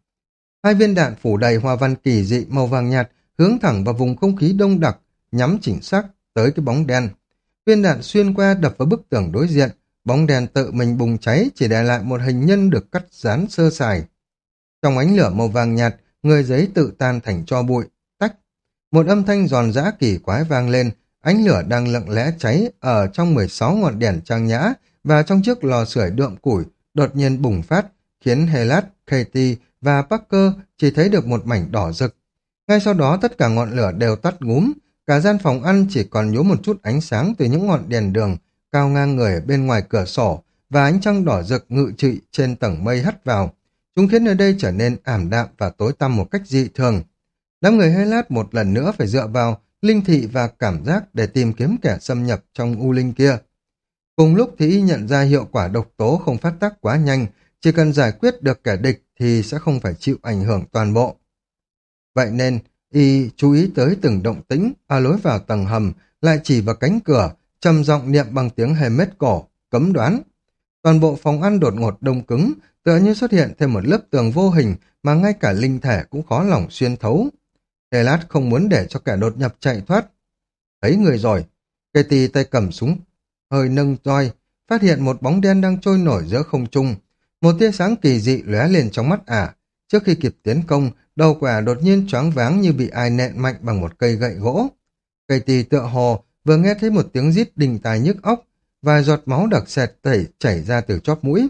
Speaker 1: Hai viên đạn phủ đầy hoa văn kỳ dị màu vàng nhạt hướng thẳng vào vùng không khí đông đặc, nhắm chỉnh xác tới cái bóng đen. Viên đạn xuyên qua đập vào bức tường đối diện, bóng đèn tự mình bùng cháy chỉ để lại một hình nhân được cắt dán sơ sài. Trong ánh lửa màu vàng nhạt, người giấy tự tan thành cho bụi, tách. Một âm thanh giòn giã kỳ quái vang lên, ánh lửa đang lặng lẽ cháy ở trong 16 ngọn đèn trang nhã và trong chiếc lò sưởi đượm củi đột nhiên bùng phát, khiến Helat, Katie và Parker chỉ thấy được một mảnh đỏ rực. Ngay sau đó tất cả ngọn lửa đều tắt ngúm, cả gian phòng ăn chỉ còn nhú một chút ánh sáng từ những ngọn đèn đường cao ngang người bên ngoài cửa sổ và ánh trăng đỏ rực ngự trị trên tầng mây hắt vào. Chúng khiến nơi đây trở nên ảm đạm và tối tăm một cách dị thường. Đám người Helat một lần nữa phải dựa vào linh thị và cảm giác để tìm kiếm kẻ xâm nhập trong u linh kia. Cùng lúc thì y nhận ra hiệu quả độc tố không phát tác quá nhanh, chỉ cần giải quyết được kẻ địch thì sẽ không phải chịu ảnh hưởng toàn bộ. Vậy nên, y chú ý tới từng động tĩnh ở lối vào tầng hầm, lại chỉ vào cánh cửa, trầm giọng niệm bằng tiếng hề mết cổ, cấm đoán. Toàn bộ phòng ăn đột ngột đông cứng, tựa như xuất hiện thêm một lớp tường vô hình mà ngay cả linh thể cũng khó lòng xuyên thấu. Hề lát không muốn để cho kẻ đột nhập chạy thoát. Thấy người rồi, Katie tay cầm súng, hơi nâng roi, phát hiện một bóng đen đang trôi nổi giữa không trung. Một tia sáng kỳ dị lóe lên trong mắt ả. Trước khi kịp tiến công, đầu quả đột nhiên choáng váng như bị ai nện mạnh bằng một cây gậy gỗ. Katie tựa hồ vừa nghe thấy một tiếng rít đình tài nhức óc, vài giọt máu đặc sệt tẩy chảy ra từ chóp mũi.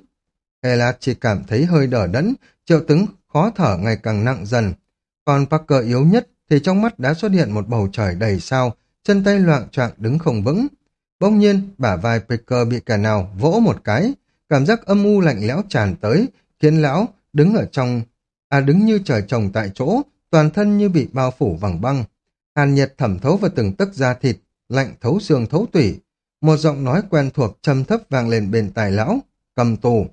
Speaker 1: Hela chỉ cảm thấy hơi đỏ đẫn, triệu chứng khó thở ngày càng nặng dần. Còn Parker yếu nhất thì trong mắt đã xuất hiện một bầu trời đầy sao, chân tay loạn choạng đứng không vững. Bỗng nhiên, bả vai Parker bị kẻ nào vỗ một cái, cảm giác âm u lạnh lẽo tràn tới, khiến lão đứng ở trong, à đứng như trời trồng tại chỗ, toàn thân như bị bao phủ bằng băng. Hàn nhiệt thẩm thấu vào từng tấc da thịt, lạnh thấu xương thấu tủy. Một giọng nói quen thuộc trầm thấp vang lên bên tài lão, cầm tù.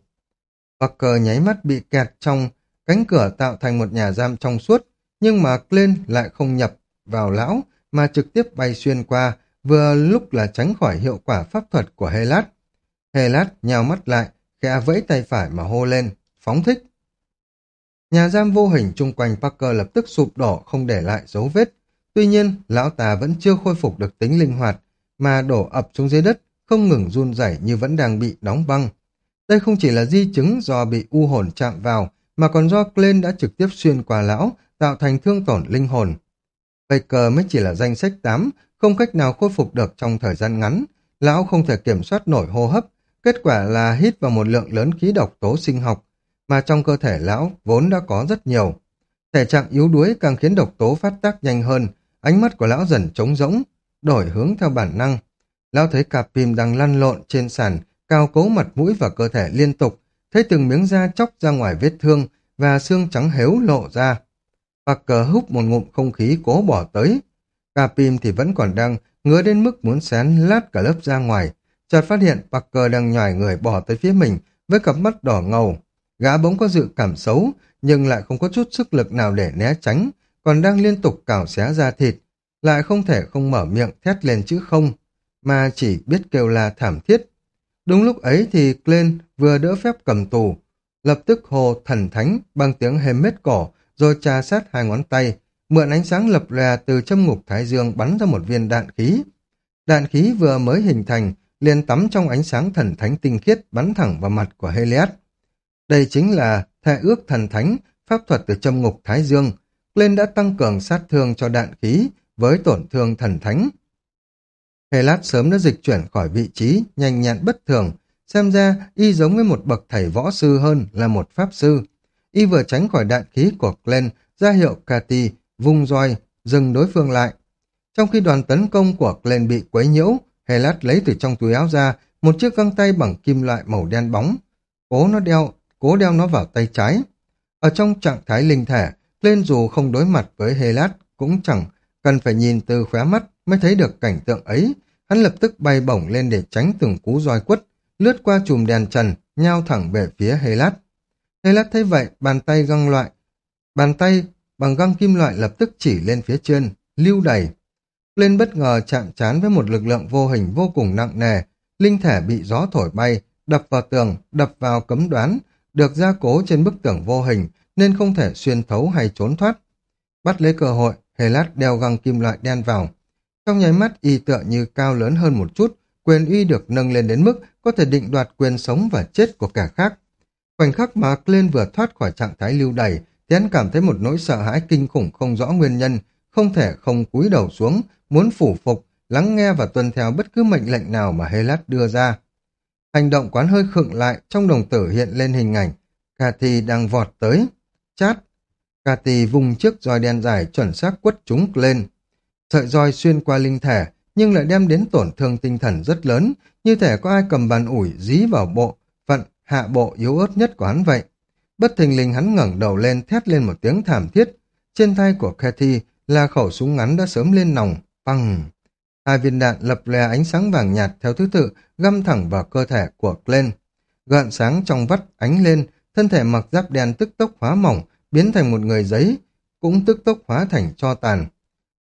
Speaker 1: Parker nháy mắt bị kẹt trong cánh cửa tạo thành một nhà giam trong suốt, nhưng mà Glenn lại không nhập vào lão, mà trực tiếp bay xuyên qua, vừa lúc là tránh khỏi hiệu quả pháp thuật của Helat. Helat nhào mắt lại, khẽ vẫy tay phải mà hô lên, phóng thích. Nhà giam vô hình chung quanh Parker lập tức sụp đổ không để lại dấu vết. Tuy nhiên, lão ta vẫn chưa khôi phục được tính linh hoạt, mà đổ ập xuống dưới đất, không ngừng run rẩy như vẫn đang bị đóng băng. Đây không chỉ là di chứng do bị u hồn chạm vào, mà còn do Glenn đã trực tiếp xuyên qua lão, tạo thành thương tổn linh hồn. Baker mới chỉ là danh sách 8, không cách nào khôi phục được trong thời gian ngắn. Lão không thể kiểm soát nổi hô hấp, kết quả là hít vào một lượng lớn khí độc tố sinh học, mà trong cơ thể lão vốn đã có rất nhiều. Thể trạng yếu đuối càng khiến độc tố phát tác nhanh hơn, ánh mắt của lão dần trống rỗng, đổi hướng theo bản năng. Lão thấy cạp pim đang lăn lộn trên sàn, cao cấu mặt mũi và cơ thể liên tục, thấy từng miếng da chóc ra ngoài vết thương và xương trắng héo lộ ra. Parker hút một ngụm không khí cố bỏ tới. Capim thì vẫn còn đang ngứa đến mức muốn xén lát cả lớp ra ngoài. Chợt phát hiện Parker đang nhòi người bỏ tới phía mình với cặp mắt đỏ ngầu. Gã bỗng có dự cảm xấu, nhưng lại không có chút sức lực nào để né tránh, còn đang liên tục cào xé ra thịt. Lại không thể không mở miệng thét lên chữ không, mà chỉ biết kêu là thảm thiết. Đúng lúc ấy thì Glenn vừa đỡ phép cầm tù, lập tức hồ thần thánh bằng tiếng hềm mết cổ, rồi trà sát hai ngón tay, mượn ánh sáng lập lè từ châm ngục thái dương bắn ra một viên đạn khí. Đạn khí vừa mới hình thành, liền tắm trong ánh sáng thần thánh tinh khiết bắn thẳng vào mặt của Heliad. Đây chính là thệ ước thần thánh, pháp thuật từ châm ngục thái dương. Glenn đã tăng cường sát thương cho đạn khí với tổn thương thần thánh. Helat sớm đã dịch chuyển khỏi vị trí, nhanh nhẹn bất thường, xem ra y giống với một bậc thầy võ sư hơn là một pháp sư y vừa tránh khỏi đạn khí của Glenn, ra hiệu Cathy vung roi, dừng đối phương lại. Trong khi đoàn tấn công của Glenn bị quấy nhiễu, Helat lấy từ trong túi áo ra một chiếc găng tay bằng kim loại màu đen bóng. Cố nó đeo, cố đeo nó vào tay trái. Ở trong trạng thái linh thể, lên dù không đối mặt với Helat cũng chẳng cần phải nhìn từ khóe mắt mới thấy được cảnh tượng ấy. Hắn lập tức bay bổng lên để tránh từng cú roi quất, lướt qua chùm đèn trần, nhao thẳng về phía Helat. Hê lát thấy vậy, bàn tay găng loại. Bàn tay bằng găng kim loại lập tức chỉ lên phía trên, lưu đẩy. Lên bất ngờ chạm trán với một lực lượng vô hình vô cùng nặng nề, linh thể bị gió thổi bay, đập vào tường, đập vào cấm đoán, được gia cố trên bức tường vô hình nên không thể xuyên thấu hay trốn thoát. Bắt lấy cơ hội, Hề lát đeo găng kim loại đen vào. Trong nháy mắt y tựa như cao lớn hơn một chút, quyền uy được nâng lên đến mức có thể định đoạt quyền sống và chết của kẻ khác. Khoảnh khắc mà Glenn vừa thoát khỏi trạng thái lưu đày, thì hắn cảm thấy một nỗi sợ hãi kinh khủng không rõ nguyên nhân, không thể không cúi đầu xuống, muốn phủ phục, lắng nghe và tuân theo bất cứ mệnh lệnh nào mà Helat đưa ra. Hành động quán hơi khựng lại, trong đồng tử hiện lên hình ảnh. Cathy đang vọt tới. Chát. Cathy vùng chiếc roi đen dài chuẩn xác quất chúng lên. Sợi roi xuyên qua linh thể, nhưng lại đem đến tổn thương tinh thần rất lớn, như thể có ai cầm bàn ủi dí vào bộ, phận, hạ bộ yếu ớt nhất của hắn vậy. Bất thình lình hắn ngẩng đầu lên thét lên một tiếng thảm thiết. Trên tay của Cathy là khẩu súng ngắn đã sớm lên nòng, băng. Hai viên đạn lập lè ánh sáng vàng nhạt theo thứ tự găm thẳng vào cơ thể của Glenn. Gợn sáng trong vắt ánh lên, thân thể mặc giáp đen tức tốc hóa mỏng, biến thành một người giấy, cũng tức tốc hóa thành cho tàn.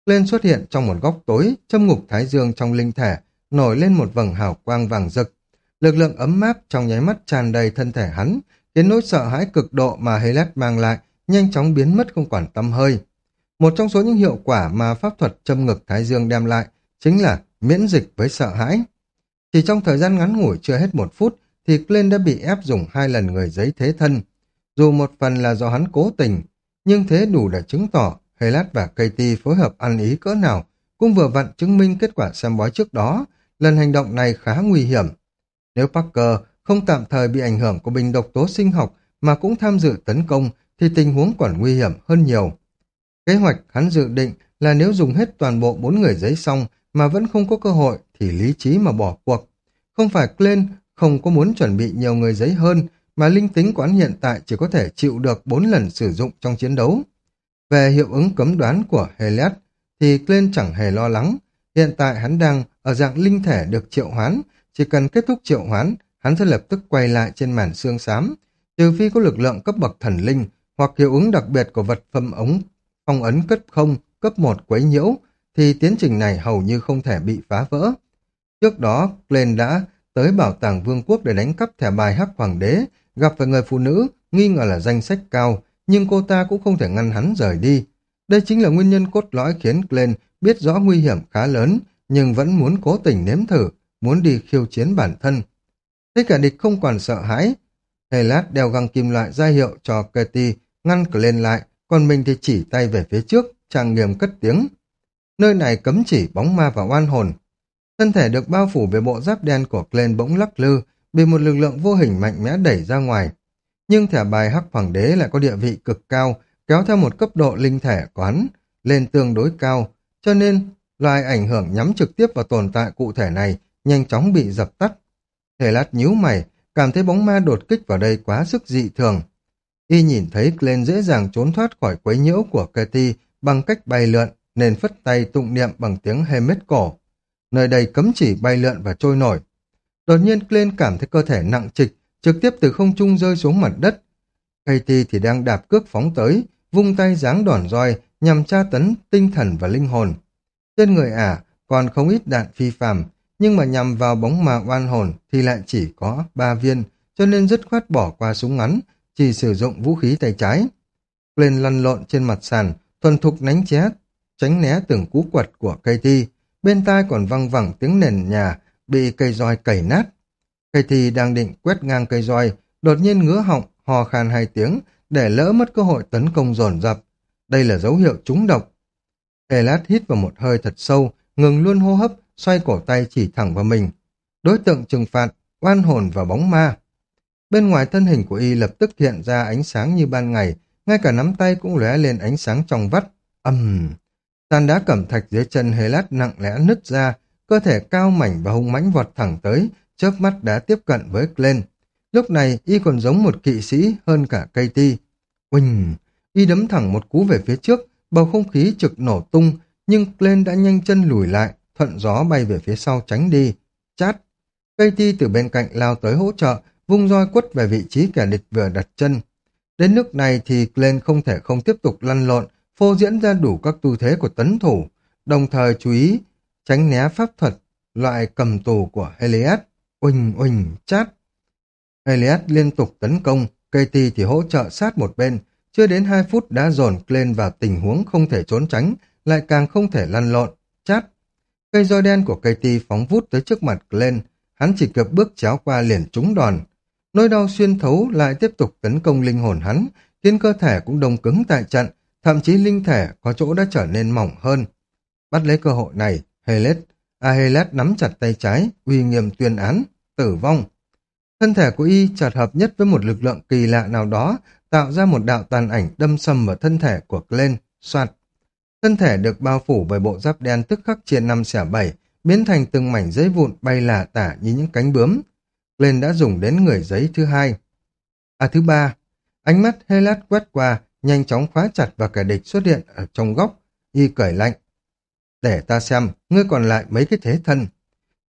Speaker 1: lên xuất hiện trong một góc tối, châm ngục thái dương trong linh thể, nổi lên một vầng hào quang vàng rực. Lực lượng ấm áp trong nháy mắt tràn đầy thân thể hắn, khiến nỗi sợ hãi cực độ mà Helet mang lại nhanh chóng biến mất không quản tâm hơi. Một trong số những hiệu quả mà pháp thuật châm ngực thái dương đem lại chính là miễn dịch với sợ hãi. Chỉ trong thời gian ngắn ngủi chưa hết một phút thì Glenn đã bị ép dùng hai lần người giấy thế thân. Dù một phần là do hắn cố tình, nhưng thế đủ để chứng tỏ Helat và Katie phối hợp ăn ý cỡ nào, cũng vừa vặn chứng minh kết quả xem bói trước đó. Lần hành động này khá nguy hiểm. Nếu Parker không tạm thời bị ảnh hưởng của bình độc tố sinh học mà cũng tham dự tấn công thì tình huống còn nguy hiểm hơn nhiều. Kế hoạch hắn dự định là nếu dùng hết toàn bộ bốn người giấy xong mà vẫn không có cơ hội thì lý trí mà bỏ cuộc. Không phải Glenn không có muốn chuẩn bị nhiều người giấy hơn mà linh tính quán hiện tại chỉ có thể chịu được bốn lần sử dụng trong chiến đấu. Về hiệu ứng cấm đoán của Helios thì Glenn chẳng hề lo lắng. Hiện tại hắn đang ở dạng linh thể được triệu hoán, chỉ cần kết thúc triệu hoán, hắn sẽ lập tức quay lại trên màn xương xám, trừ phi có lực lượng cấp bậc thần linh hoặc hiệu ứng đặc biệt của vật phẩm ống phong ấn cất không cấp 1 quấy nhiễu thì tiến trình này hầu như không thể bị phá vỡ. Trước đó, Glenn đã tới bảo tàng vương quốc để đánh cắp thẻ bài hắc hoàng đế, gặp phải người phụ nữ, nghi ngờ là danh sách cao, nhưng cô ta cũng không thể ngăn hắn rời đi. Đây chính là nguyên nhân cốt lõi khiến Glenn biết rõ nguy hiểm khá lớn, nhưng vẫn muốn cố tình nếm thử, muốn đi khiêu chiến bản thân. Thế cả địch không còn sợ hãi. Helat đeo găng kim loại ra hiệu cho Katie ngăn Glenn lại, còn mình thì chỉ tay về phía trước, trang nghiêm cất tiếng. Nơi này cấm chỉ bóng ma và oan hồn. Thân thể được bao phủ về bộ giáp đen của Glenn bỗng lắc lư, bị một lực lượng vô hình mạnh mẽ đẩy ra ngoài. Nhưng thẻ bài hắc hoàng đế lại có địa vị cực cao, kéo theo một cấp độ linh thể quán lên tương đối cao, cho nên loài ảnh hưởng nhắm trực tiếp vào tồn tại cụ thể này nhanh chóng bị dập tắt. Thể lát nhíu mày, cảm thấy bóng ma đột kích vào đây quá sức dị thường. Y nhìn thấy Glenn dễ dàng trốn thoát khỏi quấy nhiễu của Katie bằng cách bay lượn, nên phất tay tụng niệm bằng tiếng hê mết cổ. Nơi đây cấm chỉ bay lượn và trôi nổi. Đột nhiên Glenn cảm thấy cơ thể nặng trịch, trực tiếp từ không trung rơi xuống mặt đất. Katie thì đang đạp cước phóng tới, vung tay giáng đòn roi nhằm tra tấn tinh thần và linh hồn. Trên người ả còn không ít đạn phi phàm, nhưng mà nhằm vào bóng ma oan hồn thì lại chỉ có ba viên, cho nên dứt khoát bỏ qua súng ngắn, chỉ sử dụng vũ khí tay trái. Lên lăn lộn trên mặt sàn, thuần thục nánh ché, tránh né từng cú quật của Katie, bên tai còn văng vẳng tiếng nền nhà bị cây roi cầy nát. cây thi đang định quét ngang cây roi, đột nhiên ngứa họng, hò khan hai tiếng, để lỡ mất cơ hội tấn công dồn dập. Đây là dấu hiệu trúng độc. Elat hít vào một hơi thật sâu, ngừng luôn hô hấp, xoay cổ tay chỉ thẳng vào mình. Đối tượng trừng phạt, oan hồn và bóng ma. Bên ngoài thân hình của y lập tức hiện ra ánh sáng như ban ngày, ngay cả nắm tay cũng lóe lên ánh sáng trong vắt. Âm! Uhm. Sàn đá cẩm thạch dưới chân hề lát nặng lẽ nứt ra, cơ thể cao mảnh và hung mãnh vọt thẳng tới, chớp mắt đã tiếp cận với Glenn. Lúc này y còn giống một kỵ sĩ hơn cả cây ti. Uỳnh! Y đấm thẳng một cú về phía trước, bầu không khí trực nổ tung, nhưng Glenn đã nhanh chân lùi lại, thuận gió bay về phía sau tránh đi. Chát! Cây ti từ bên cạnh lao tới hỗ trợ, vung roi quất về vị trí kẻ địch vừa đặt chân. Đến nước này thì Glenn không thể không tiếp tục lăn lộn, phô diễn ra đủ các tư thế của tấn thủ, đồng thời chú ý tránh né pháp thuật loại cầm tù của Heliad. Uỳnh uỳnh chát. Heliad liên tục tấn công, Katie thì hỗ trợ sát một bên, chưa đến hai phút đã dồn lên vào tình huống không thể trốn tránh, lại càng không thể lăn lộn, chát. Cây roi đen của Katie phóng vút tới trước mặt Glenn hắn chỉ kịp bước chéo qua liền trúng đòn. Nỗi đau xuyên thấu lại tiếp tục tấn công linh hồn hắn, khiến cơ thể cũng đông cứng tại trận, thậm chí linh thể có chỗ đã trở nên mỏng hơn. Bắt lấy cơ hội này, Helet, Ahelet nắm chặt tay trái, uy nghiêm tuyên án, tử vong. Thân thể của y chợt hợp nhất với một lực lượng kỳ lạ nào đó, tạo ra một đạo tàn ảnh đâm sầm vào thân thể của Glenn, soạt. Thân thể được bao phủ bởi bộ giáp đen tức khắc chia năm xẻ bảy, biến thành từng mảnh giấy vụn bay lả tả như những cánh bướm. Glenn đã dùng đến người giấy thứ hai. À thứ ba, ánh mắt Helat quét qua, nhanh chóng khóa chặt và kẻ địch xuất hiện ở trong góc, y cởi lạnh. Để ta xem, ngươi còn lại mấy cái thế thân.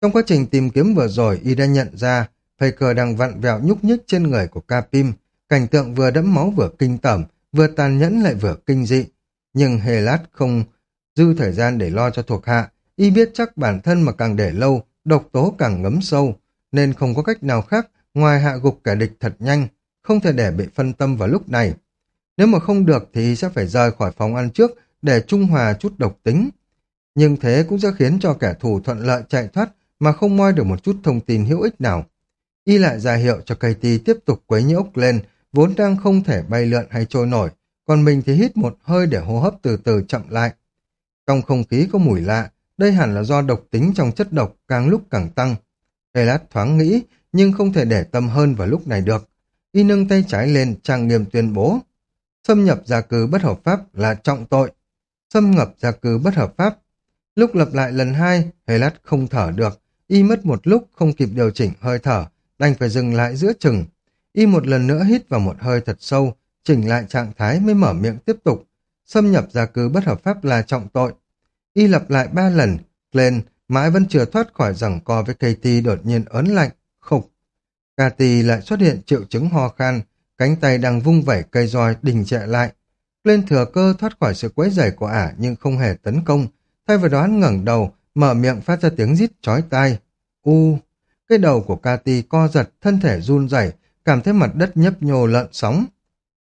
Speaker 1: Trong quá trình tìm kiếm vừa rồi, y đã nhận ra Faker đang vặn vẹo nhúc nhích trên người của Capim, cảnh tượng vừa đẫm máu vừa kinh tởm, vừa tàn nhẫn lại vừa kinh dị. Nhưng Helat không dư thời gian để lo cho thuộc hạ, y biết chắc bản thân mà càng để lâu, độc tố càng ngấm sâu, nên không có cách nào khác ngoài hạ gục kẻ địch thật nhanh, không thể để bị phân tâm vào lúc này. Nếu mà không được thì sẽ phải rời khỏi phòng ăn trước để trung hòa chút độc tính. Nhưng thế cũng sẽ khiến cho kẻ thù thuận lợi chạy thoát mà không moi được một chút thông tin hữu ích nào. Y lại ra hiệu cho Katie tiếp tục quấy nhiễu lên, vốn đang không thể bay lượn hay trôi nổi, còn mình thì hít một hơi để hô hấp từ từ chậm lại. Trong không khí có mùi lạ, đây hẳn là do độc tính trong chất độc càng lúc càng tăng. Helat thoáng nghĩ, nhưng không thể để tâm hơn vào lúc này được. Y nâng tay trái lên, trang nghiêm tuyên bố. Xâm nhập gia cư bất hợp pháp là trọng tội. Xâm nhập gia cư bất hợp pháp. Lúc lặp lại lần hai, Helat không thở được. Y mất một lúc không kịp điều chỉnh hơi thở, đành phải dừng lại giữa chừng. Y một lần nữa hít vào một hơi thật sâu, chỉnh lại trạng thái mới mở miệng tiếp tục. Xâm nhập gia cư bất hợp pháp là trọng tội. Y lặp lại ba lần, lên, mãi vẫn chưa thoát khỏi rằng co với Katie đột nhiên ớn lạnh, khục. Katie lại xuất hiện triệu chứng ho khan, cánh tay đang vung vẩy cây roi đình trệ lại. Lên thừa cơ thoát khỏi sự quấy rầy của ả nhưng không hề tấn công, thay vào đó hắn ngẩng đầu, mở miệng phát ra tiếng rít chói tai. U, cái đầu của Cati co giật, thân thể run rẩy, cảm thấy mặt đất nhấp nhô lợn sóng.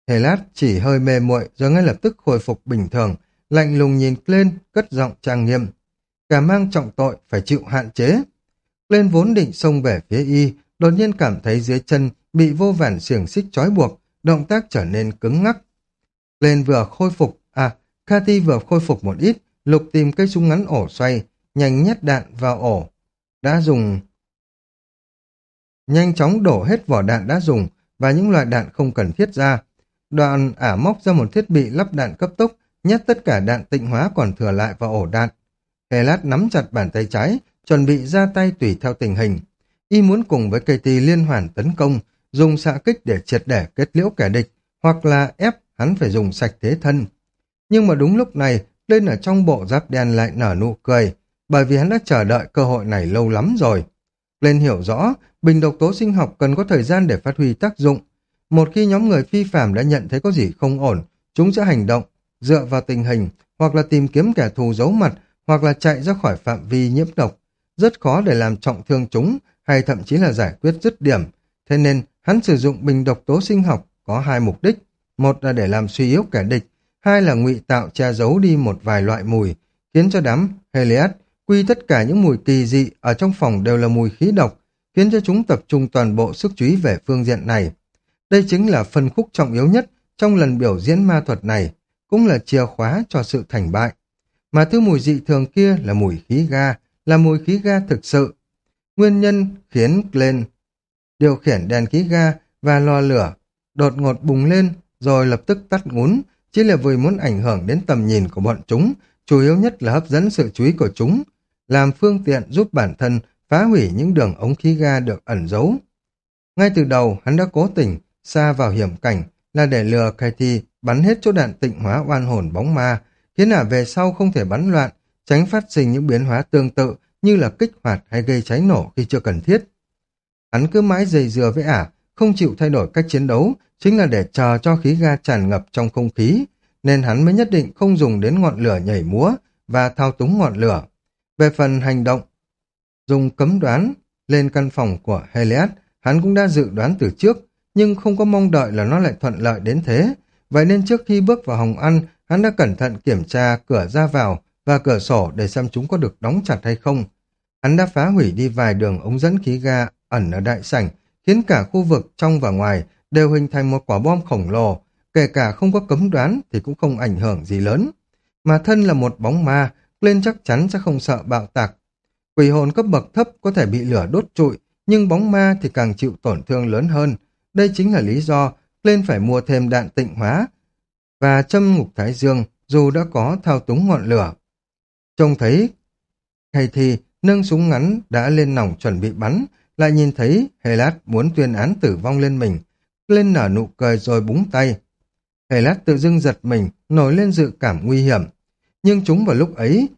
Speaker 1: Helat chỉ hơi mê muội rồi ngay lập tức khôi phục bình thường, lạnh lùng nhìn lên, cất giọng trang nghiêm. Cả mang trọng tội phải chịu hạn chế. Lên vốn định xông về phía y, đột nhiên cảm thấy dưới chân bị vô vàn xiềng xích trói buộc, động tác trở nên cứng ngắc. Lên vừa khôi phục, à, Cathy vừa khôi phục một ít, lục tìm cây súng ngắn ổ xoay, nhanh nhét đạn vào ổ. Đã dùng... Nhanh chóng đổ hết vỏ đạn đã dùng và những loại đạn không cần thiết ra. Đoạn ả móc ra một thiết bị lắp đạn cấp tốc, nhét tất cả đạn tịnh hóa còn thừa lại vào ổ đạn. Helat nắm chặt bàn tay trái, chuẩn bị ra tay tùy theo tình hình. Y muốn cùng với cây tì liên hoàn tấn công, dùng xạ kích để triệt để kết liễu kẻ địch, hoặc là ép hắn phải dùng sạch thế thân. Nhưng mà đúng lúc này, lên ở trong bộ giáp đen lại nở nụ cười, bởi vì hắn đã chờ đợi cơ hội này lâu lắm rồi. Lên hiểu rõ, bình độc tố sinh học cần có thời gian để phát huy tác dụng. Một khi nhóm người phi phạm đã nhận thấy có gì không ổn, chúng sẽ hành động, dựa vào tình hình, hoặc là tìm kiếm kẻ thù giấu mặt, hoặc là chạy ra khỏi phạm vi nhiễm độc. Rất khó để làm trọng thương chúng, hay thậm chí là giải quyết dứt điểm. Thế nên, hắn sử dụng bình độc tố sinh học có hai mục đích. Một là để làm suy yếu kẻ địch, hai là ngụy tạo che giấu đi một vài loại mùi, khiến cho đám Heliad quy tất cả những mùi kỳ dị ở trong phòng đều là mùi khí độc, khiến cho chúng tập trung toàn bộ sức chú ý về phương diện này. Đây chính là phân khúc trọng yếu nhất trong lần biểu diễn ma thuật này, cũng là chìa khóa cho sự thành bại. Mà thứ mùi dị thường kia là mùi khí ga, là mùi khí ga thực sự. Nguyên nhân khiến Glenn điều khiển đèn khí ga và lò lửa đột ngột bùng lên rồi lập tức tắt ngún, chỉ là vì muốn ảnh hưởng đến tầm nhìn của bọn chúng, chủ yếu nhất là hấp dẫn sự chú ý của chúng, làm phương tiện giúp bản thân phá hủy những đường ống khí ga được ẩn giấu. Ngay từ đầu, hắn đã cố tình xa vào hiểm cảnh là để lừa Katie bắn hết chỗ đạn tịnh hóa oan hồn bóng ma, khiến ả về sau không thể bắn loạn, tránh phát sinh những biến hóa tương tự như là kích hoạt hay gây cháy nổ khi chưa cần thiết. Hắn cứ mãi dày dừa với ả, không chịu thay đổi cách chiến đấu, chính là để chờ cho khí ga tràn ngập trong không khí, nên hắn mới nhất định không dùng đến ngọn lửa nhảy múa và thao túng ngọn lửa. Về phần hành động, dùng cấm đoán lên căn phòng của Helios, hắn cũng đã dự đoán từ trước, nhưng không có mong đợi là nó lại thuận lợi đến thế. Vậy nên trước khi bước vào hồng ăn, hắn đã cẩn thận kiểm tra cửa ra vào và cửa sổ để xem chúng có được đóng chặt hay không. Hắn đã phá hủy đi vài đường ống dẫn khí ga ẩn ở đại sảnh, khiến cả khu vực trong và ngoài đều hình thành một quả bom khổng lồ, kể cả không có cấm đoán thì cũng không ảnh hưởng gì lớn. Mà thân là một bóng ma, lên chắc chắn sẽ không sợ bạo tạc. Quỷ hồn cấp bậc thấp có thể bị lửa đốt trụi, nhưng bóng ma thì càng chịu tổn thương lớn hơn. Đây chính là lý do lên phải mua thêm đạn tịnh hóa và châm ngục thái dương dù đã có thao túng ngọn lửa. Trông thấy hay thì nâng súng ngắn đã lên nòng chuẩn bị bắn, lại nhìn thấy Helat muốn tuyên án tử vong lên mình, lên nở nụ cười rồi búng tay. Helat tự dưng giật mình, nổi lên dự cảm nguy hiểm. Nhưng chúng vào lúc ấy,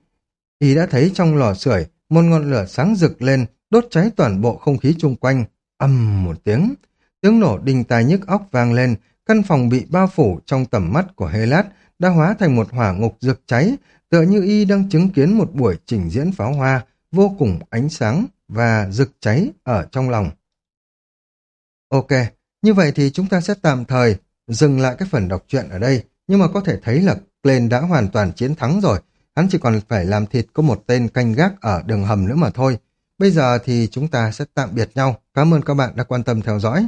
Speaker 1: y đã thấy trong lò sưởi một ngọn lửa sáng rực lên, đốt cháy toàn bộ không khí chung quanh. Âm một tiếng, tiếng nổ đinh tai nhức óc vang lên, căn phòng bị bao phủ trong tầm mắt của Helat đã hóa thành một hỏa ngục rực cháy, tựa như y đang chứng kiến một buổi trình diễn pháo hoa vô cùng ánh sáng và rực cháy ở trong lòng. Ok, như vậy thì chúng ta sẽ tạm thời dừng lại cái phần đọc truyện ở đây, nhưng mà có thể thấy là Glenn đã hoàn toàn chiến thắng rồi, hắn chỉ còn phải làm thịt có một tên canh gác ở đường hầm nữa mà thôi. Bây giờ thì chúng ta sẽ tạm biệt nhau. Cảm ơn các bạn đã quan tâm theo dõi.